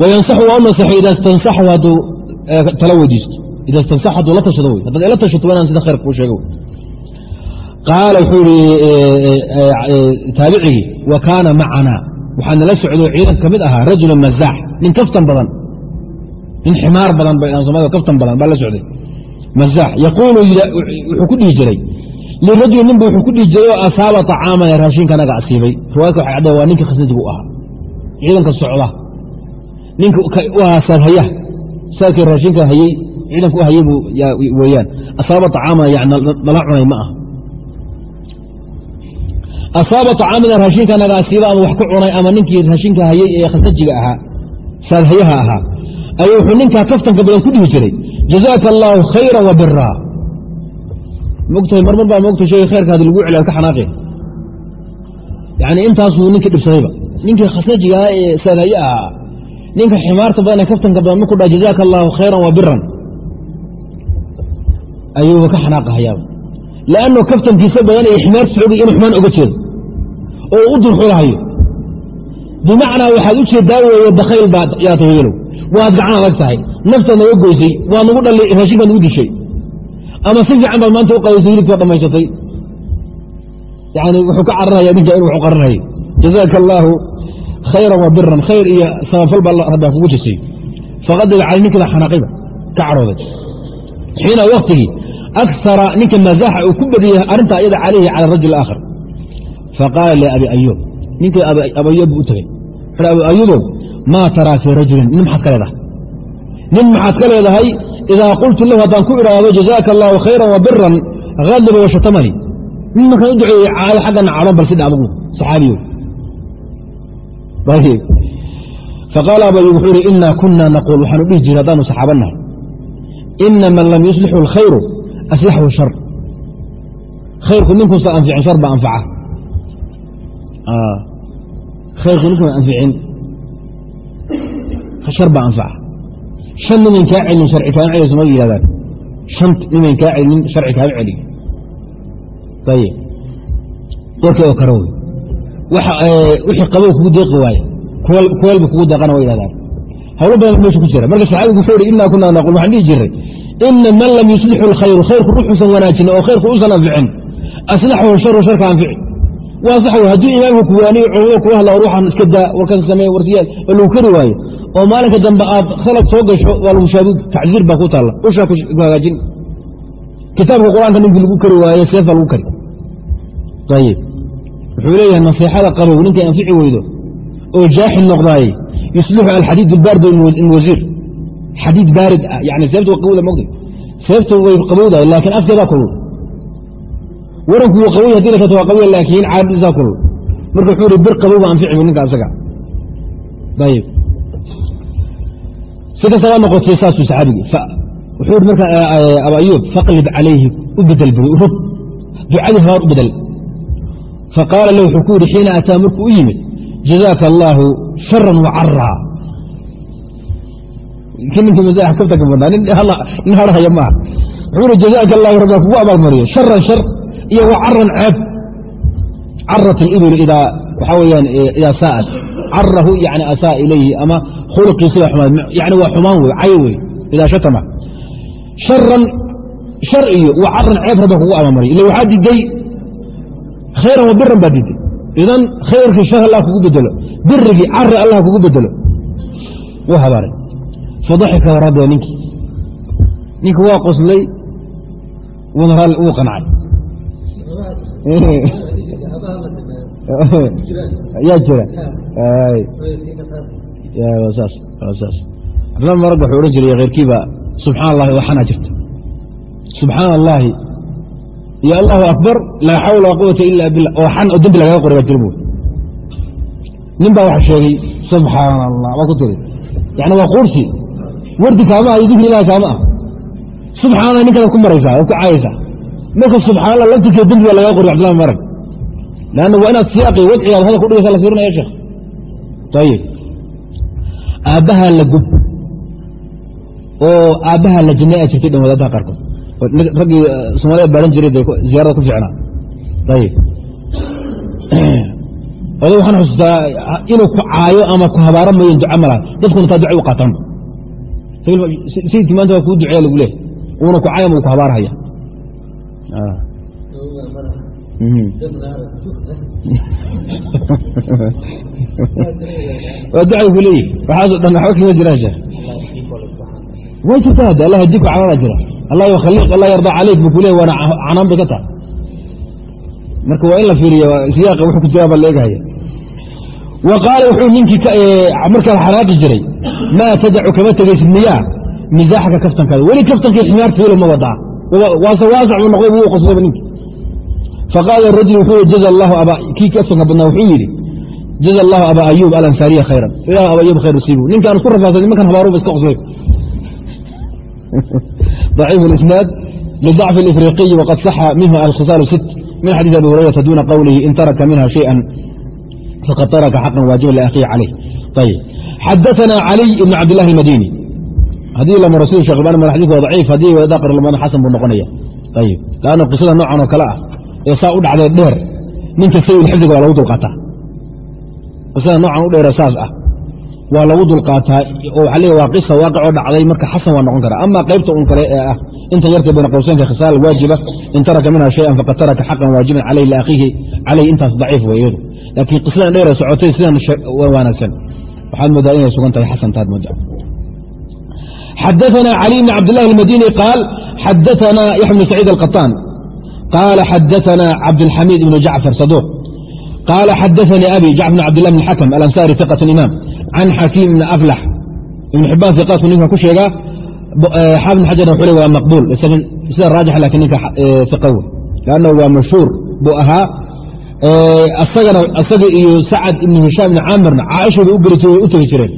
S1: Wayansaxu waa u naseexay ida istansaxu hadduu tala weydiisto. Ida istansax hadduu la tashado wey haddaad ila tashato waa inaan sida khayrka kuu sheego qaala wuxuu yihi taabicigii wa kaana macanaa waxaa nala socdo ciidan ka mid ahaa rajula mazaax. Nin kaftan badan. Nin ximaar badan ba kaftan badan baa la socday masax yaquulu wuxuu ku dhihi jiray lirajuli ninba wuxuu ku dhihi jiray oo asaaba acaamana raashinka naga asiibay. Riwaadka waxay cadda waa ninka khasnajiga u ahaa. Ciidanka socda. Ninka u ahaa saadhaya saadkii raashinka hayey ciidanka u hayey weyaan asaaba acaamana yan nala cunay ma aha. Asaaba acaamana raashinka naga asiiba ama wax ku cunay ama ninkii raashinka hayey ee khasnajiga ahaa saadhayaha ahaa ayuu wuxuu ninkaa kaftanka badan ku dhihi jiray. Jazaaka allaahu khayra wa bira mogtahay marmar baa mogta sheega khayrka haddii lagu celiya ka xanaaqe. Yani intaasuu ninkii dhibsadayba. Ninkii khasnajiga ahaa ee saanaye ahaa ninka ximaarta badan ee kaftanka badan markuu dhaa jazaaka allaahu khayran wa biran ayuuba ka xanaaqahayaaba lanno kaftankiisa badan iyo ximaarta xoogay inuu xumaan oga jeedo. Oo u dulxulahayo bimacnaa waxaad u jeedaa weeye bakhayl baad yaa tahayelow waad gacan adag tahay. Naftaad naga goysay waad nagu dhali raashin baad nagu dishay. Ama si fiican baad maanta u qadaysay hilibkii waa dhamaysatay yani wuxuu ka cararaya ninka inuu waxu qaranayo jazaaka allaahu khayran wa biran khayr iyo samafal baa rabbaa kugu jisay. Faqadaba cali ninkii baa xanaaqayba ka cadhooday xiina waktigii akara ninka mazaaxa uu ku badiyey arrinta ayada calayhi cala rajul aakhar. Faqaala liabi ayuub ninkii abu ayuub buu u tegey wuxu abu ayuubow maa taraa fii rajulin nin maxaad ka leedahay nin maxaad ka leedahay idaa qultu lahu haddaan ku idhaahdo jazaaka allaahu khayran wa biran hadaba wa shatamani nin markaan u duceeyey caayo xaggana cadhon bal sidha adugu saxaabiyo faqaala abu ayuub wuxuu ihi inaa kuna naquul waxaanu dhihi jiray haddaanu saxaaba nahay ina man lam yuslixu alkhayru aslaxhu shar khayrku ninkuusa anficin shar baa anfaca khayrku ninkuusa anficin shar baa anfaca shan niman kaa celin sharci kaama celiso ma yihahdaan shan niman kaa celin sharci kaama celiyo ayib warkii oo kale wey. Wixii qabow kugu deeqi waaye. Kuweelba kugu deeqana way yihahdaan hawlo badan meesha ku jira. Marka saxaabigu wuxuu ihi inaa kunaa naqul. Waxaan dhihi jiray ina man lam yuslixu alkhayru khayrku ruuxuusan wanaajin oo khayrku usan anficin. Aslaxahu sharu sharka anfici waa sax hadduu imaamku kuwaaniyo culamada kuga hadla ruuxan iska daa warkan samee warsiyaal oo lagu kari waayo oo maalinka dambe aad khalad soo gasho waa lagu shaadu tacziir baa ku taalla. Ushaa ku hagaajin kitaabka qur'aanka ninkii lagu kari waaye seef baa lagu kari. Ayib wuxuu leeyahay nasiixada qabow ninkay anfici weydo oo jaaxil noqdaaye yuslixu alxadiid albaardu inwasiir xadiid baarid ah yani seefta waa qabowda mogday seefta way qabowdahay laakiin afkeedaa kulul. Waranku wuu qaboy haddii la kato waa qaboy laakiin caadadiisaa kulul. Marka wuxuu ihi bir qabow baa anfici ninka asaga. Ayib si kastaba noqotay saasuu saxaabigii. Wuxuu marka aba ayuub faqlib calayhi u bedel buri rog ducadii habaar u bedel. Faqaala lahu wuxuu ku yidhi xiina ataa markuu u yimid jazaaka allaahu sharan wacaraa kii ninkii masaax kabtanka badnaa nin harhaya maaha. Wuxuu ihi jazaaka allahu rabbiga kugu abaalmariyo. Sharan shar iyo wacaran ceeb carat alibilu idaa waxaa weyaan idaa saa'at carahu yani asaa ilayhi ama khuluqiisa baa xumaad yani waa xumaan wey cay wey idaa shatama sharan shar iyo wacaran ceeb rabbiga kugu abaalmariyo ila waxaa diiday khayran wa biran baa diiday. Idan khayrkii shar allah kugu bedelo birigii cari allah kugu bedelo wuu habaaray. Fadaxika warabia ninkii. Ninki waa qoslay wuu qancay yaa jira marag wuxuu odhan jiray kheyrkiiba subxaan allahi oo xanaa jirta. Subxaan allaahi iyo allahu akbar laa xawla quwata ila billah. Oo xan oo dembi lagaga qoray baa jira bu nin baa wax sheegay subxaan allah waa ku tiri. Yani waa quursi wardi kaama ah iyo dikri ilahi kaama ah. Subxaana ninkanaad ku maraysaa oo ku caayaysaa. Marka subxaan allah laftirkeeda dembi baa lagaga qoray abdullah marag lanna waa inaad siyaaqi wadcigaad hadal ku la fiirinaya sheekh ayib aabbahaa la gub oo aabbahaa la jinay a jirtay dhan wadaadaha qaarkood raggii soomaalida baaran jiray ziyaarada ku fiicnaa. Ayib oday waxaan xusuustaa inuu ku caayo ama ku habaaro mayen duca malaha dadkuna taa ducay u qaataanba sayidkii maanta waa kuu duceeya lagu leehay uuna ku caayo ama uu ku habaarhaya waa ducay ku leeyihi waxaaso dhan waxba kama jiraan sheekh. Way jirta hadde allah hadiku canaana jira. Allah yukhaliq allah yarda calayk bu kuleey waana canaan bay ka tahay. Marka waa in la fiiriyo siyaaqa wuxuu ku jiraa baa la eegahaya wa qaala wuxuu ninkii markaa xanaaqi jiray maa tadacu kama tegaysid miyaa? Misaaxaka kaftankaada. Weli kaftankii ximaarta welo ma wadaa. Waase waasac buu noqday buu qoslayba ninki faqaala rajul wuxuu yihi jaza allahu aba kii kaftanka badnaa wuxuu yidhi jaza allahu aba ayuub alansaariya khayran ilah aba ayuub khayr usiibu ninkaan isku rafaasay nimankan habaaruba iska qoslay ضaciif اlisnaad لضعف الإفريقي وقد صح منه الخصال ست من حديث أبي هريرة دون قوله إن ترك منها شيئا فقد ترك حقا واجبا لأخيه عليه طيب حدثنا علي بن عبد الله المديني هذه لما رسول الشيخ الباني من حديثه ضعيف هذه وإذا قر لما حسن بن نقنية طيب لأنه ee saa u dhacday dheer ninka sayul waa lagu dulqaataa. Qisada noocan u dheero saas ah. Waa lagu dulqaataa oo waxaa leey waa qisa waaqicoo dhacday marka xasan waa noqon kara. Ama qaybta un kale ee ah inta yarta bayna qowseynka khisaal waajiba in taraka minha shayan faqad taraka xaqan waajiban caleyh liakhiihi caleyh intaas daciif weyadu laakiin qisadan dheer ee socotay sidan wanaagsan. Waxaad moodaa inay sugan tahay xasantaad moodaa. Xadaana cali bni cabdillahi almadini qaal xadaana yaxya bn saciid قال حدثنا عبد الحميد بن جعفر صدوق قال حدثني أبي جعفر بن عبد الله بن الحكم الأنصاري ثقة الإمام عن حكيم بن أفلح ابن حبان ثقات منه كشيغا حافظ حجر وحولي waa مقبول sida راaجح لكن ninka ثقوي لأنه waa مشهور buu ahaa asaga iyo سacد iبن هiشام بن cاmirna cاaشhooda u geli way u tegi jireen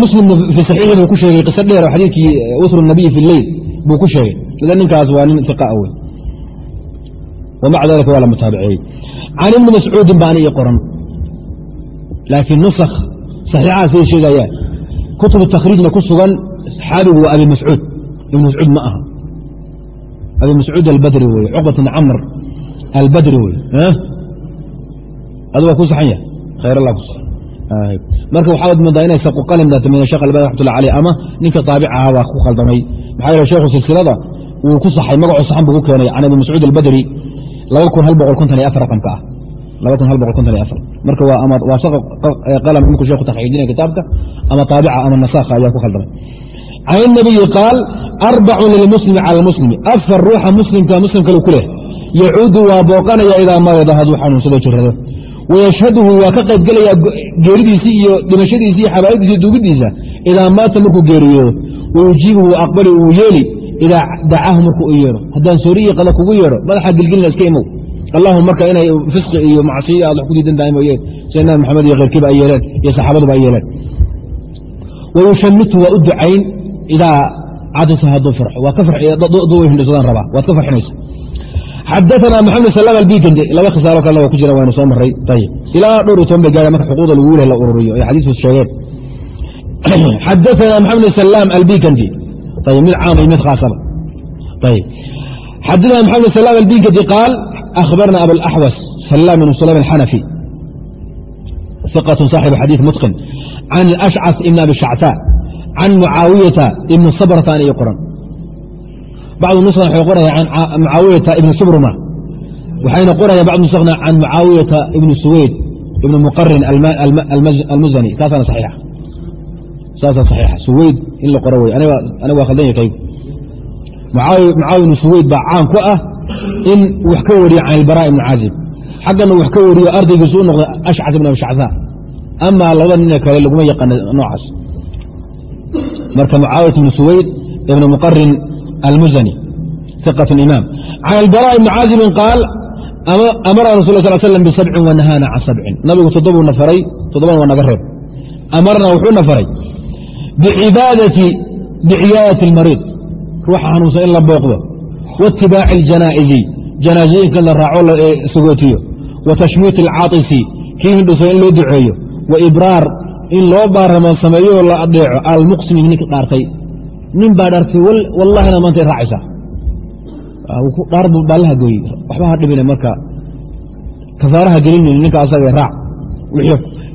S1: mslimna في صaحيiحi buu ku sheegay qiso dheer oo xadiidkii wsr النabiي في اللeyl buu ku sheegay ida ninkaas waa nin ثiقa wey وmaعa ذalika waa la mutaaبعeeyey can iبni mascuudin baana ii qoran laakiin nusakh saxiixaha siday sheegayaan kutub takhriijna ku sugan saxaabigu waa abi mascuud ibn mascuud ma aha abi mascuud albadri weye cuqbat bn camr albadri weye adu waa ku saxan yahay khayr allah kus marka waxaad moodaa inay saqu qalim daata min sheekh albani raxmatullah aleyh ama ninka taabicaha waa ku khaldamay maxaa yeele sheekhu silsilada wuu ku saxay magacoo saxan buu ku keenay can abi mascuud albadri raqamka ah. Marka waa ama waa saqa qalam iminku sheekhu taxqiijinaya kitaabka ama taabica ama nasakha ayaa ku khaldamay. Can الnabiyi qaal arbacun lilmuslimi cala lmuslimi afar ruuxa muslimka muslim kale ku leh yacuudu waa booqanaya idaa marida hadduu xanuunsado jirado wayashhaduhu waa ka qayb gelaya geeridiisii iyo dhimashadiisi iyo xabaaidiisi iyo duugidiisa idaa maata markuu geeriyoodo wayujiibuhu aqbali uu yeeli idaa dacaahu markuu u yeedho haddaan sooriyi qada kugu yeedho madaxa gelgelina iska imow allahuma marka inay fisqi iyo macsiyo aad wax ku diidan tahay mooye sida nabi maxamed iyo kheyrkiiba ay yeeleen iyo saxaabaduba ay yeeleen wayushamitu waa u ducayn idaa cadasa hadduu farxo waa ka du hindhisadaan rabaa waad ka farxinaysa xadaثna maxamed salam albikandi laba khisaalo kalena waa ku jira waynu soo maray ayib ilaa dhowr iyo toban bay gaadeen marka xuquuqda lagu leh la ururiyo ay xadiisku sheegeen xadaثna maxamed salam albikandi mid caam iyo mid haasaba xadana mxamed salam albinkaji qaal ahbarna abاlaxwas salam ibn salam alxanafi iqat صaaxib xadii mutqin can ashcas ibn abi shacta can mucaawiyata ibni sabrata an iy qoran bacd nusna waxay qoraya an mucaawiyata ibni subruma waxayna qoraya bacd nusna can mucaawiyata ibni suweyd ibni muqarin almuzani taasana saxiixa saasaa saxiixa. Suweyd in la qoro wey aniga waa khaldanya kaygu mucaawinu suweyd baa caan ku ah in wax ka wariyo can ilbaraa ibni caazib. Xaggana wax ka wariyo ardaygiisu u noqday ashcas ibn abishacsaa ama labada nine kale laguma yaqaana noocaas. Marka mucaawiyat ibn suweyd ibn muqarin almuzani iqat imaam. Can ilbaraa ibni caazibin qaal amara rasul sal slam bisabcin wanahaana can sabcin nabigu toddobuu na faray toddobana waa naga reeb. Amarna wuxuu na faray bicibaadati biciyaadati اlmariid ruuxa xanuunsan in la booqdo waitibaaci aljanaa'izi janaasooyinka la raaco sagootiyo wa tashmiit alcaatisi kii hindhuso in loo duceeyo wa ibraar in loo baaramo sameeyo la adeeco almuqsimi ninka dhaartay nin baa dhaartay wallahina maanta raacaysaa dhaar baa laha gooyey waxba ha marka kafaaraha gelinin ninka asaga raac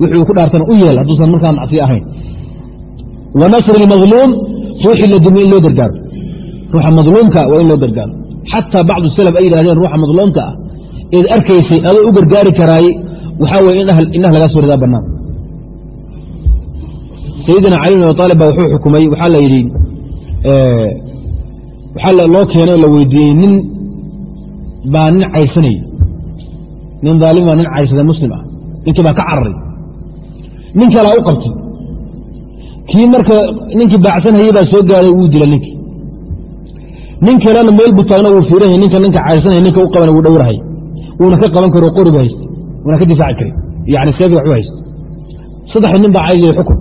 S1: wixii ku dhaartana u yeel hadduusan markaa macsi ahayn wa nasri اlmadluum ruuxii la dumiye in loo gargaaro ruuxa madluumka waa in loo gargaaro xataa bacdu salaf ay yidhahdeen ruuxa madluumka ah eed arkaysay adoo u gargaari karaay waxaa weye indhaha lagaa soo ridaa bannaan sayidina cali bin abi aalib baa wuxuu xukumay waxaa la yidhi waxaa loo keenay la weydiiyey nin baa nin caysanayey nin daalim baa nin caysada muslim ah ninkii baa ka cararay nin kalaa u qabtay kii marka ninkii baacsanhayey baa soo gaaday wuu dila ninkii. Nin kalena meel buu taagna wuu fiiranhay ninka ninka cayrsanaya ninka u qabana wuu dhowrahay wuuna ka qaban karo qoribu haysta wuuna ka difaaci kari yani seefi waxu haysta saddex nin baa caydaya xukun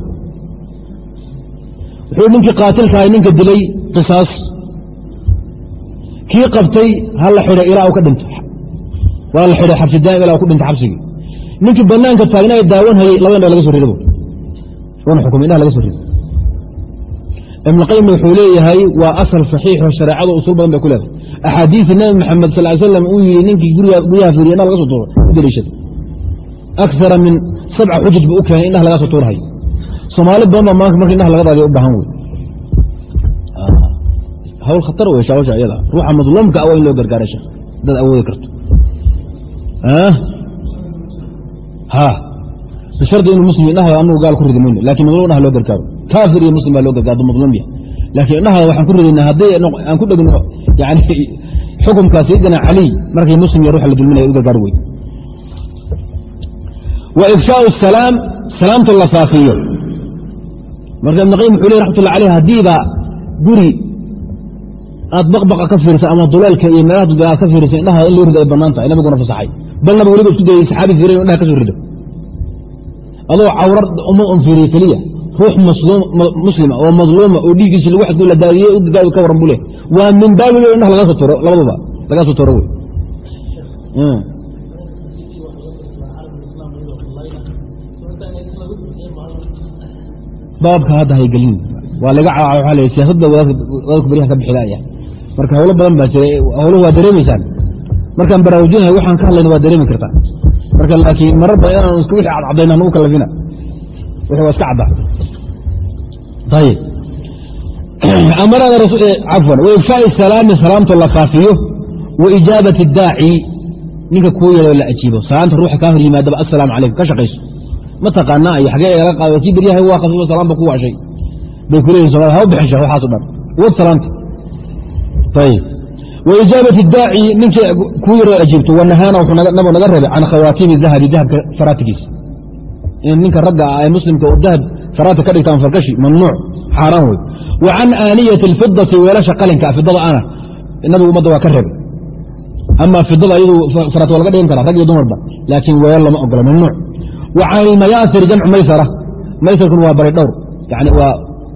S1: wuxuu ninkii qaatilkahay ninka dilay qisaas. Kii qabtay ha la xidhay ilaa u ka dhinto waa la xidhay xabsi daa'im ilaa u ku dhinto xabsigii ninkii banaanka taagnaa daawan hayey labada indha laga so rido wana xukumay indhaha laga so rido ibnuqayimna wuxuu leeyahay waa asal saxiixo shareecada usul badan bay ku leedahay. Axaadiisi nabi maxamed sal slam uu yihi ninkii guryaha fiiriya indhaha laga so tuuro u akara min sabca xujaj buu u keenay indhaha laga soo tuurhayo soomaali badan baa maanka marka indhaha laga daadiya u baahan wey hawl khatar wey shawasha iyada. Ruuxa madluumka ah waa in loo gargaara dad awoodi karto ha bishardi inuu muslim indhaha anagu gaal ku ridi mayno laakiin madluum indhaha loo gargaaro kaafir iyo muslim baa loo gargaaro madluum yahay laakiin indhaha waxaan ku ridaynaa hadday aan ku dhegno yani xukumka sayidina caliy markay muslim iyo ruuxa la dulminaya u gargaari wey wa ifshaau salaam salaamta la faafiyo marka ibn wuxuu ley raxmatullah aleyh haddiiba guri aad baqbaqa ka fiirsa ama duleelka iyo meelaha dudbe aad ka fiirsa indhaha in loo rido ay bannaan tahay nabiguna fasaxay bal nabig weliba isku dayay saxaabi inu indhaha ka rido adoo cawrar uma un fiiriye keliya. Ruux muslima oo madluuma oo dhiiggiisi lagu xadgu daadiyey udgaawi ka waran buu leh waa min baabi le indhaha laga soo turo labaduba laga soo turo wey baabka hadda haygelin waa laga l siyaasadda wadadku baryaha ka bixilaya marka hawlo badan baa jira hawluhu waa dareemaysaan. Markaan baraarujinahay waxaan ka hadlayna waa dareemi kartaa marka laakiin marar badan inaan iska wixii cadcadayna nagu kalafina wixii waa iska cadda. Ayib amarada cafwan wa ifshaai salaami salaamta la faafiyo wa ijaabati daaci ninka kuu yeedho la ajiibo. Salaamta ruuxa kaa hor yimaadaba assalaamu calaykum ka shaqayso. Ma taqaanaa iyo xagee laga qaado kii beryahay waa qasbo salaamba ku washay bay ku leeyihiin haba bixin sheekh waxaaso dhan. Wad salaamta ayib wa ijaabati daaci ninkii kuu yaroo ajiibto wanahaana wuxuu nabigu naga reebay can khawaatiimi dahabi dahabka faraatigiisa in ninka ragga ah ee muslimka uu dahab faraati ka dhigtaan farkashi mamnuuc xaaraan wey wa can aaniyati alfidati weelasha qalinka fidada ana nabigu ummadda waa ka reebay ama fidada iyadu faraat waa laga dhigan kara rag iyo dumarba laakiin weelal lama ogola mamnuuc wa can ilmayaasir jamcu maysara maysarkuna waa bari dhowr yani waa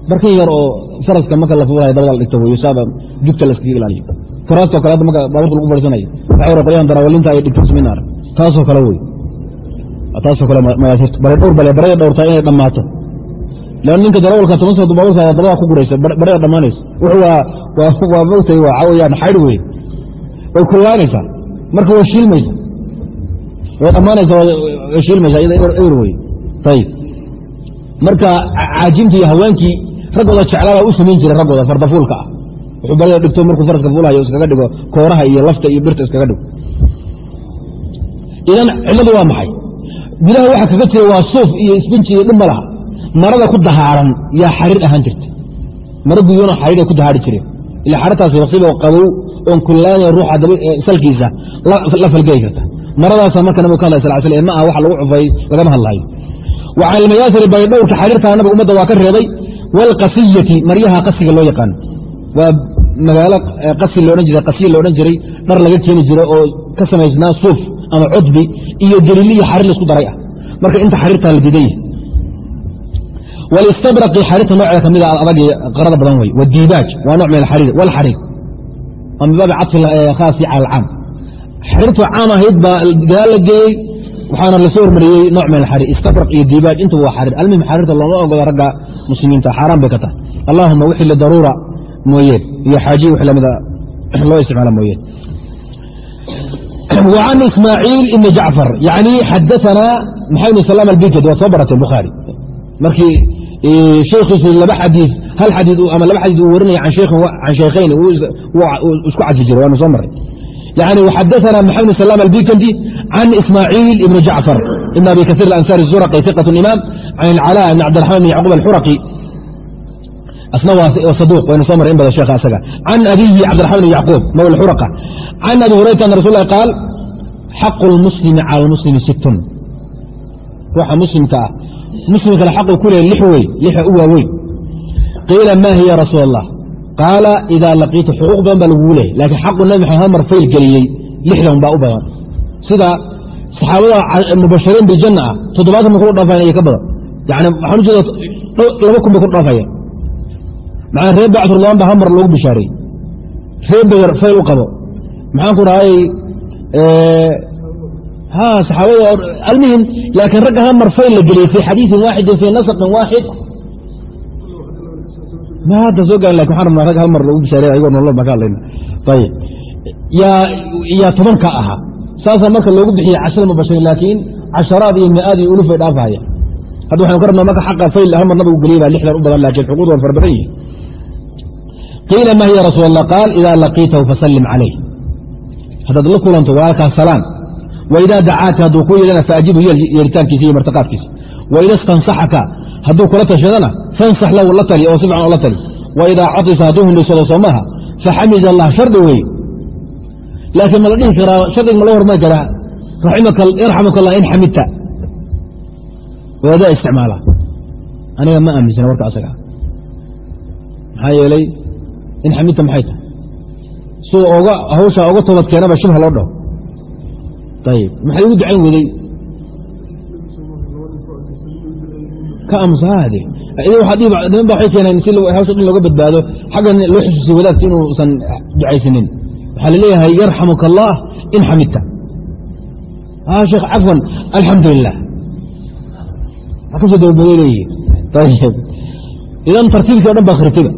S1: barkin yar oo faraska marka la fuulayo dabada la dhigto wey saaba jugta la ilaaliyo kuraastoo kale hadda marka baaburta lagu fadhiisanayo waxay ora qolyahan daraawalinta ay dhigto ismin arag taasoo kale wey. Taasoo kale mayaasirta bari dhowr bale barada dhowrtaa inay dhammaato. Leann ninka darawalka toban soo baaburka dabada ku guraysa barada dhammaanaysa. Wuxuu waa mogtay waa cawayaan xaydh wey. Way kullaanaysaa. Marka way shiilmaysa way dhammaanaysa way shiilmaysa iyada ewer wey. Ayib marka caajimtii iyo haweenkii raggooda jeclaabaa u samayn jiray raggooda fardafuulka ah wuxuu barida dhigto markuu faraska fuulahayo iskaga dhigo kooraha iyo lafta iyo birta iskaga dhigo. Idan cilladu waa maxay? Gudaha waxa kaga jira waa suuf iyo isbinji iyo dhib marada ku dahaaran yaa xariir ahaan jirta mara gudyoona xariiray ku dahaari jireen. Ila xarirtaasi wasiba qabow oon kullaanaya ruuxa salkiisa la falgeli karta. Maradaasa marka nabig ka hadlay sal sl ma aha waxa lagu cufay lagama hadlahayo wa can ilmayaasiri baydhowrka xariirtaa nabiga ummadda waa ka reebay waalqasiyati maryaha qasiga loo yaqaano waa magaalo qasi loodhan jiray qasiya loodhan jiray dhar laga keeni jiray oo ka samaysnaa suuf ama cudbi iyo iyo xariir la isku daray ah. Marka inta xariirtaa la diidan yahay walistabraqi xariirta nooceeda ka mida adag qarada badan wey wadiibaaj waa nooc min alxariir walxariir waa min baabi cadfi khaasi cala xariirtu caam ahayd baa gadaal la geeyey waxaana la soo hormariyey nooc min alxariir istabraq iyo diibaaj. Intuba waa xariir almuhim xariirta looma ogola ragga muslimiinta xaaraan bay ka tahay. Allahuma wixii lidaruura mooyeen iyo xaajihi w lamida loo isticmaala mooyeen an ismaaciil ibni jacfar yani xadaanaa maxamed salaam albiked waad soo baratee bukhaari markii sheekhiisu laba xadiis hal xadiis ama laba xadiis uu warinaya an can sheekhayn isku caji jiro waanu soo maray. Yani xadaanaa maxamed salaam albikendi can ismaaciil ibni jacfar ibn abi kasiir alansari zuraqi iqat imaam can alcala ibn cabdiraxman bn yacquub alxuraqi soo mara in badan sheekha isaga can abihi cabdiraxmaan bn yacquub mawl xuraqa can abi hurayrata ana rasul qaal xaqu lmuslimi cala lmuslimi sittun waxa muslimka ah muslimkale xaqu ku leeya lix wey lixa u waaweyn qiila ma hiya rasuul allah qaala idaa laqiitu xuquuq badan baa lagugu leeyay laakiin xaqu nabi maxamed hamar fayl geliyey lixdan baa u badan sida saxaabada mubashiriin biljanna ah toddobaatan ma ku iyo ka badan yani waxaan ujeeda laba kun bay ku dhafaya maxaa reer bacturlamaan baa hamar loogu bishaaray? Reer beder fayl u qabo. Maxaan ku dhahay saxaabada almuhim laakiin ragga hamar fayl la geliyey fii xadiiin waaxidin fii nasaqin waaxid. Ma hadda soo garan laakiin waxaan rabnaa rag hal mar loogu bishaaray ayagoo nolol baan ka hadlayna. Ayib yaa tobanka ahaa saasaa marka loogu bixiyey cashada mubashirin laakiin casharaad iyo mi-aad iyo ulufay dhaafahaya. Hadda waxaanu ka rabnaa marka xaqa fayl hamar nabigu geliyey baa lixdan u badan laakiin xuquuqdan far badan yihi qiila ma hiya rasuul allah qaal idaa laqiitahu fasallim calayh. Haddaad la kulanto walaalkaas salaan waidaa dacaaka hadduu ku yeedhana faajibu yeeritaankiisa iyo martiqaadkiisa waida istansaxaka hadduu kula tashadana fansax lahu la tali oo si fiican oo la tali waidaa catisa hadduu hindhisado soo maaha faxamid allah shardi weeye. Laakiin ma la dhihi karaa shardig ma loo hormari karaa. Yarxamuka allah in xamidta. Waadaa isticmaala aniga ma aaminsana warka asaga. Maxaa yeelay in xamidta maxay tahay? Sida oga hawsha oga toobad keenaba shibha loo dhaho. Ayib maxay ugu ducayn weday ka amsaade niman ba waxay keeneen si hawsha dhan looga badbaado xaggan loo xusuusiye wadaadka inuusan ducaysanin waxaa la leeyahay yarxamuka allah in xamidta sheekh cafwan. Alxamdu lilah waa ka soo dabadbaday leeyihiin ayib idan tartiibkii o dhan ba khirtiba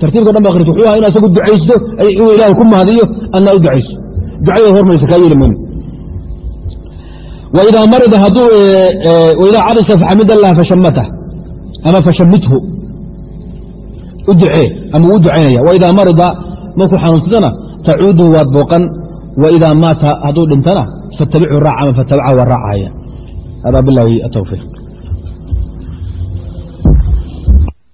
S1: tartiibka dhan ba khirti wuxuu aha inu asagu ducaysto inuu ilaahay ku mahadiyo adnaa u ducayso ducadaad hormaraysa kaa yeeli mayno waidaa marida hadduu waidaa cadisa faxamid allah fashamatah ama fashamithu u ducee ama uu ducaynaya. Waidaa marida markuu xanuunsadana tacuuduhu waad booqan. Waidaa maata hadduu dhintana fattabicu raac ama fattabica waa raacaya. Hada bilahi atawfiiq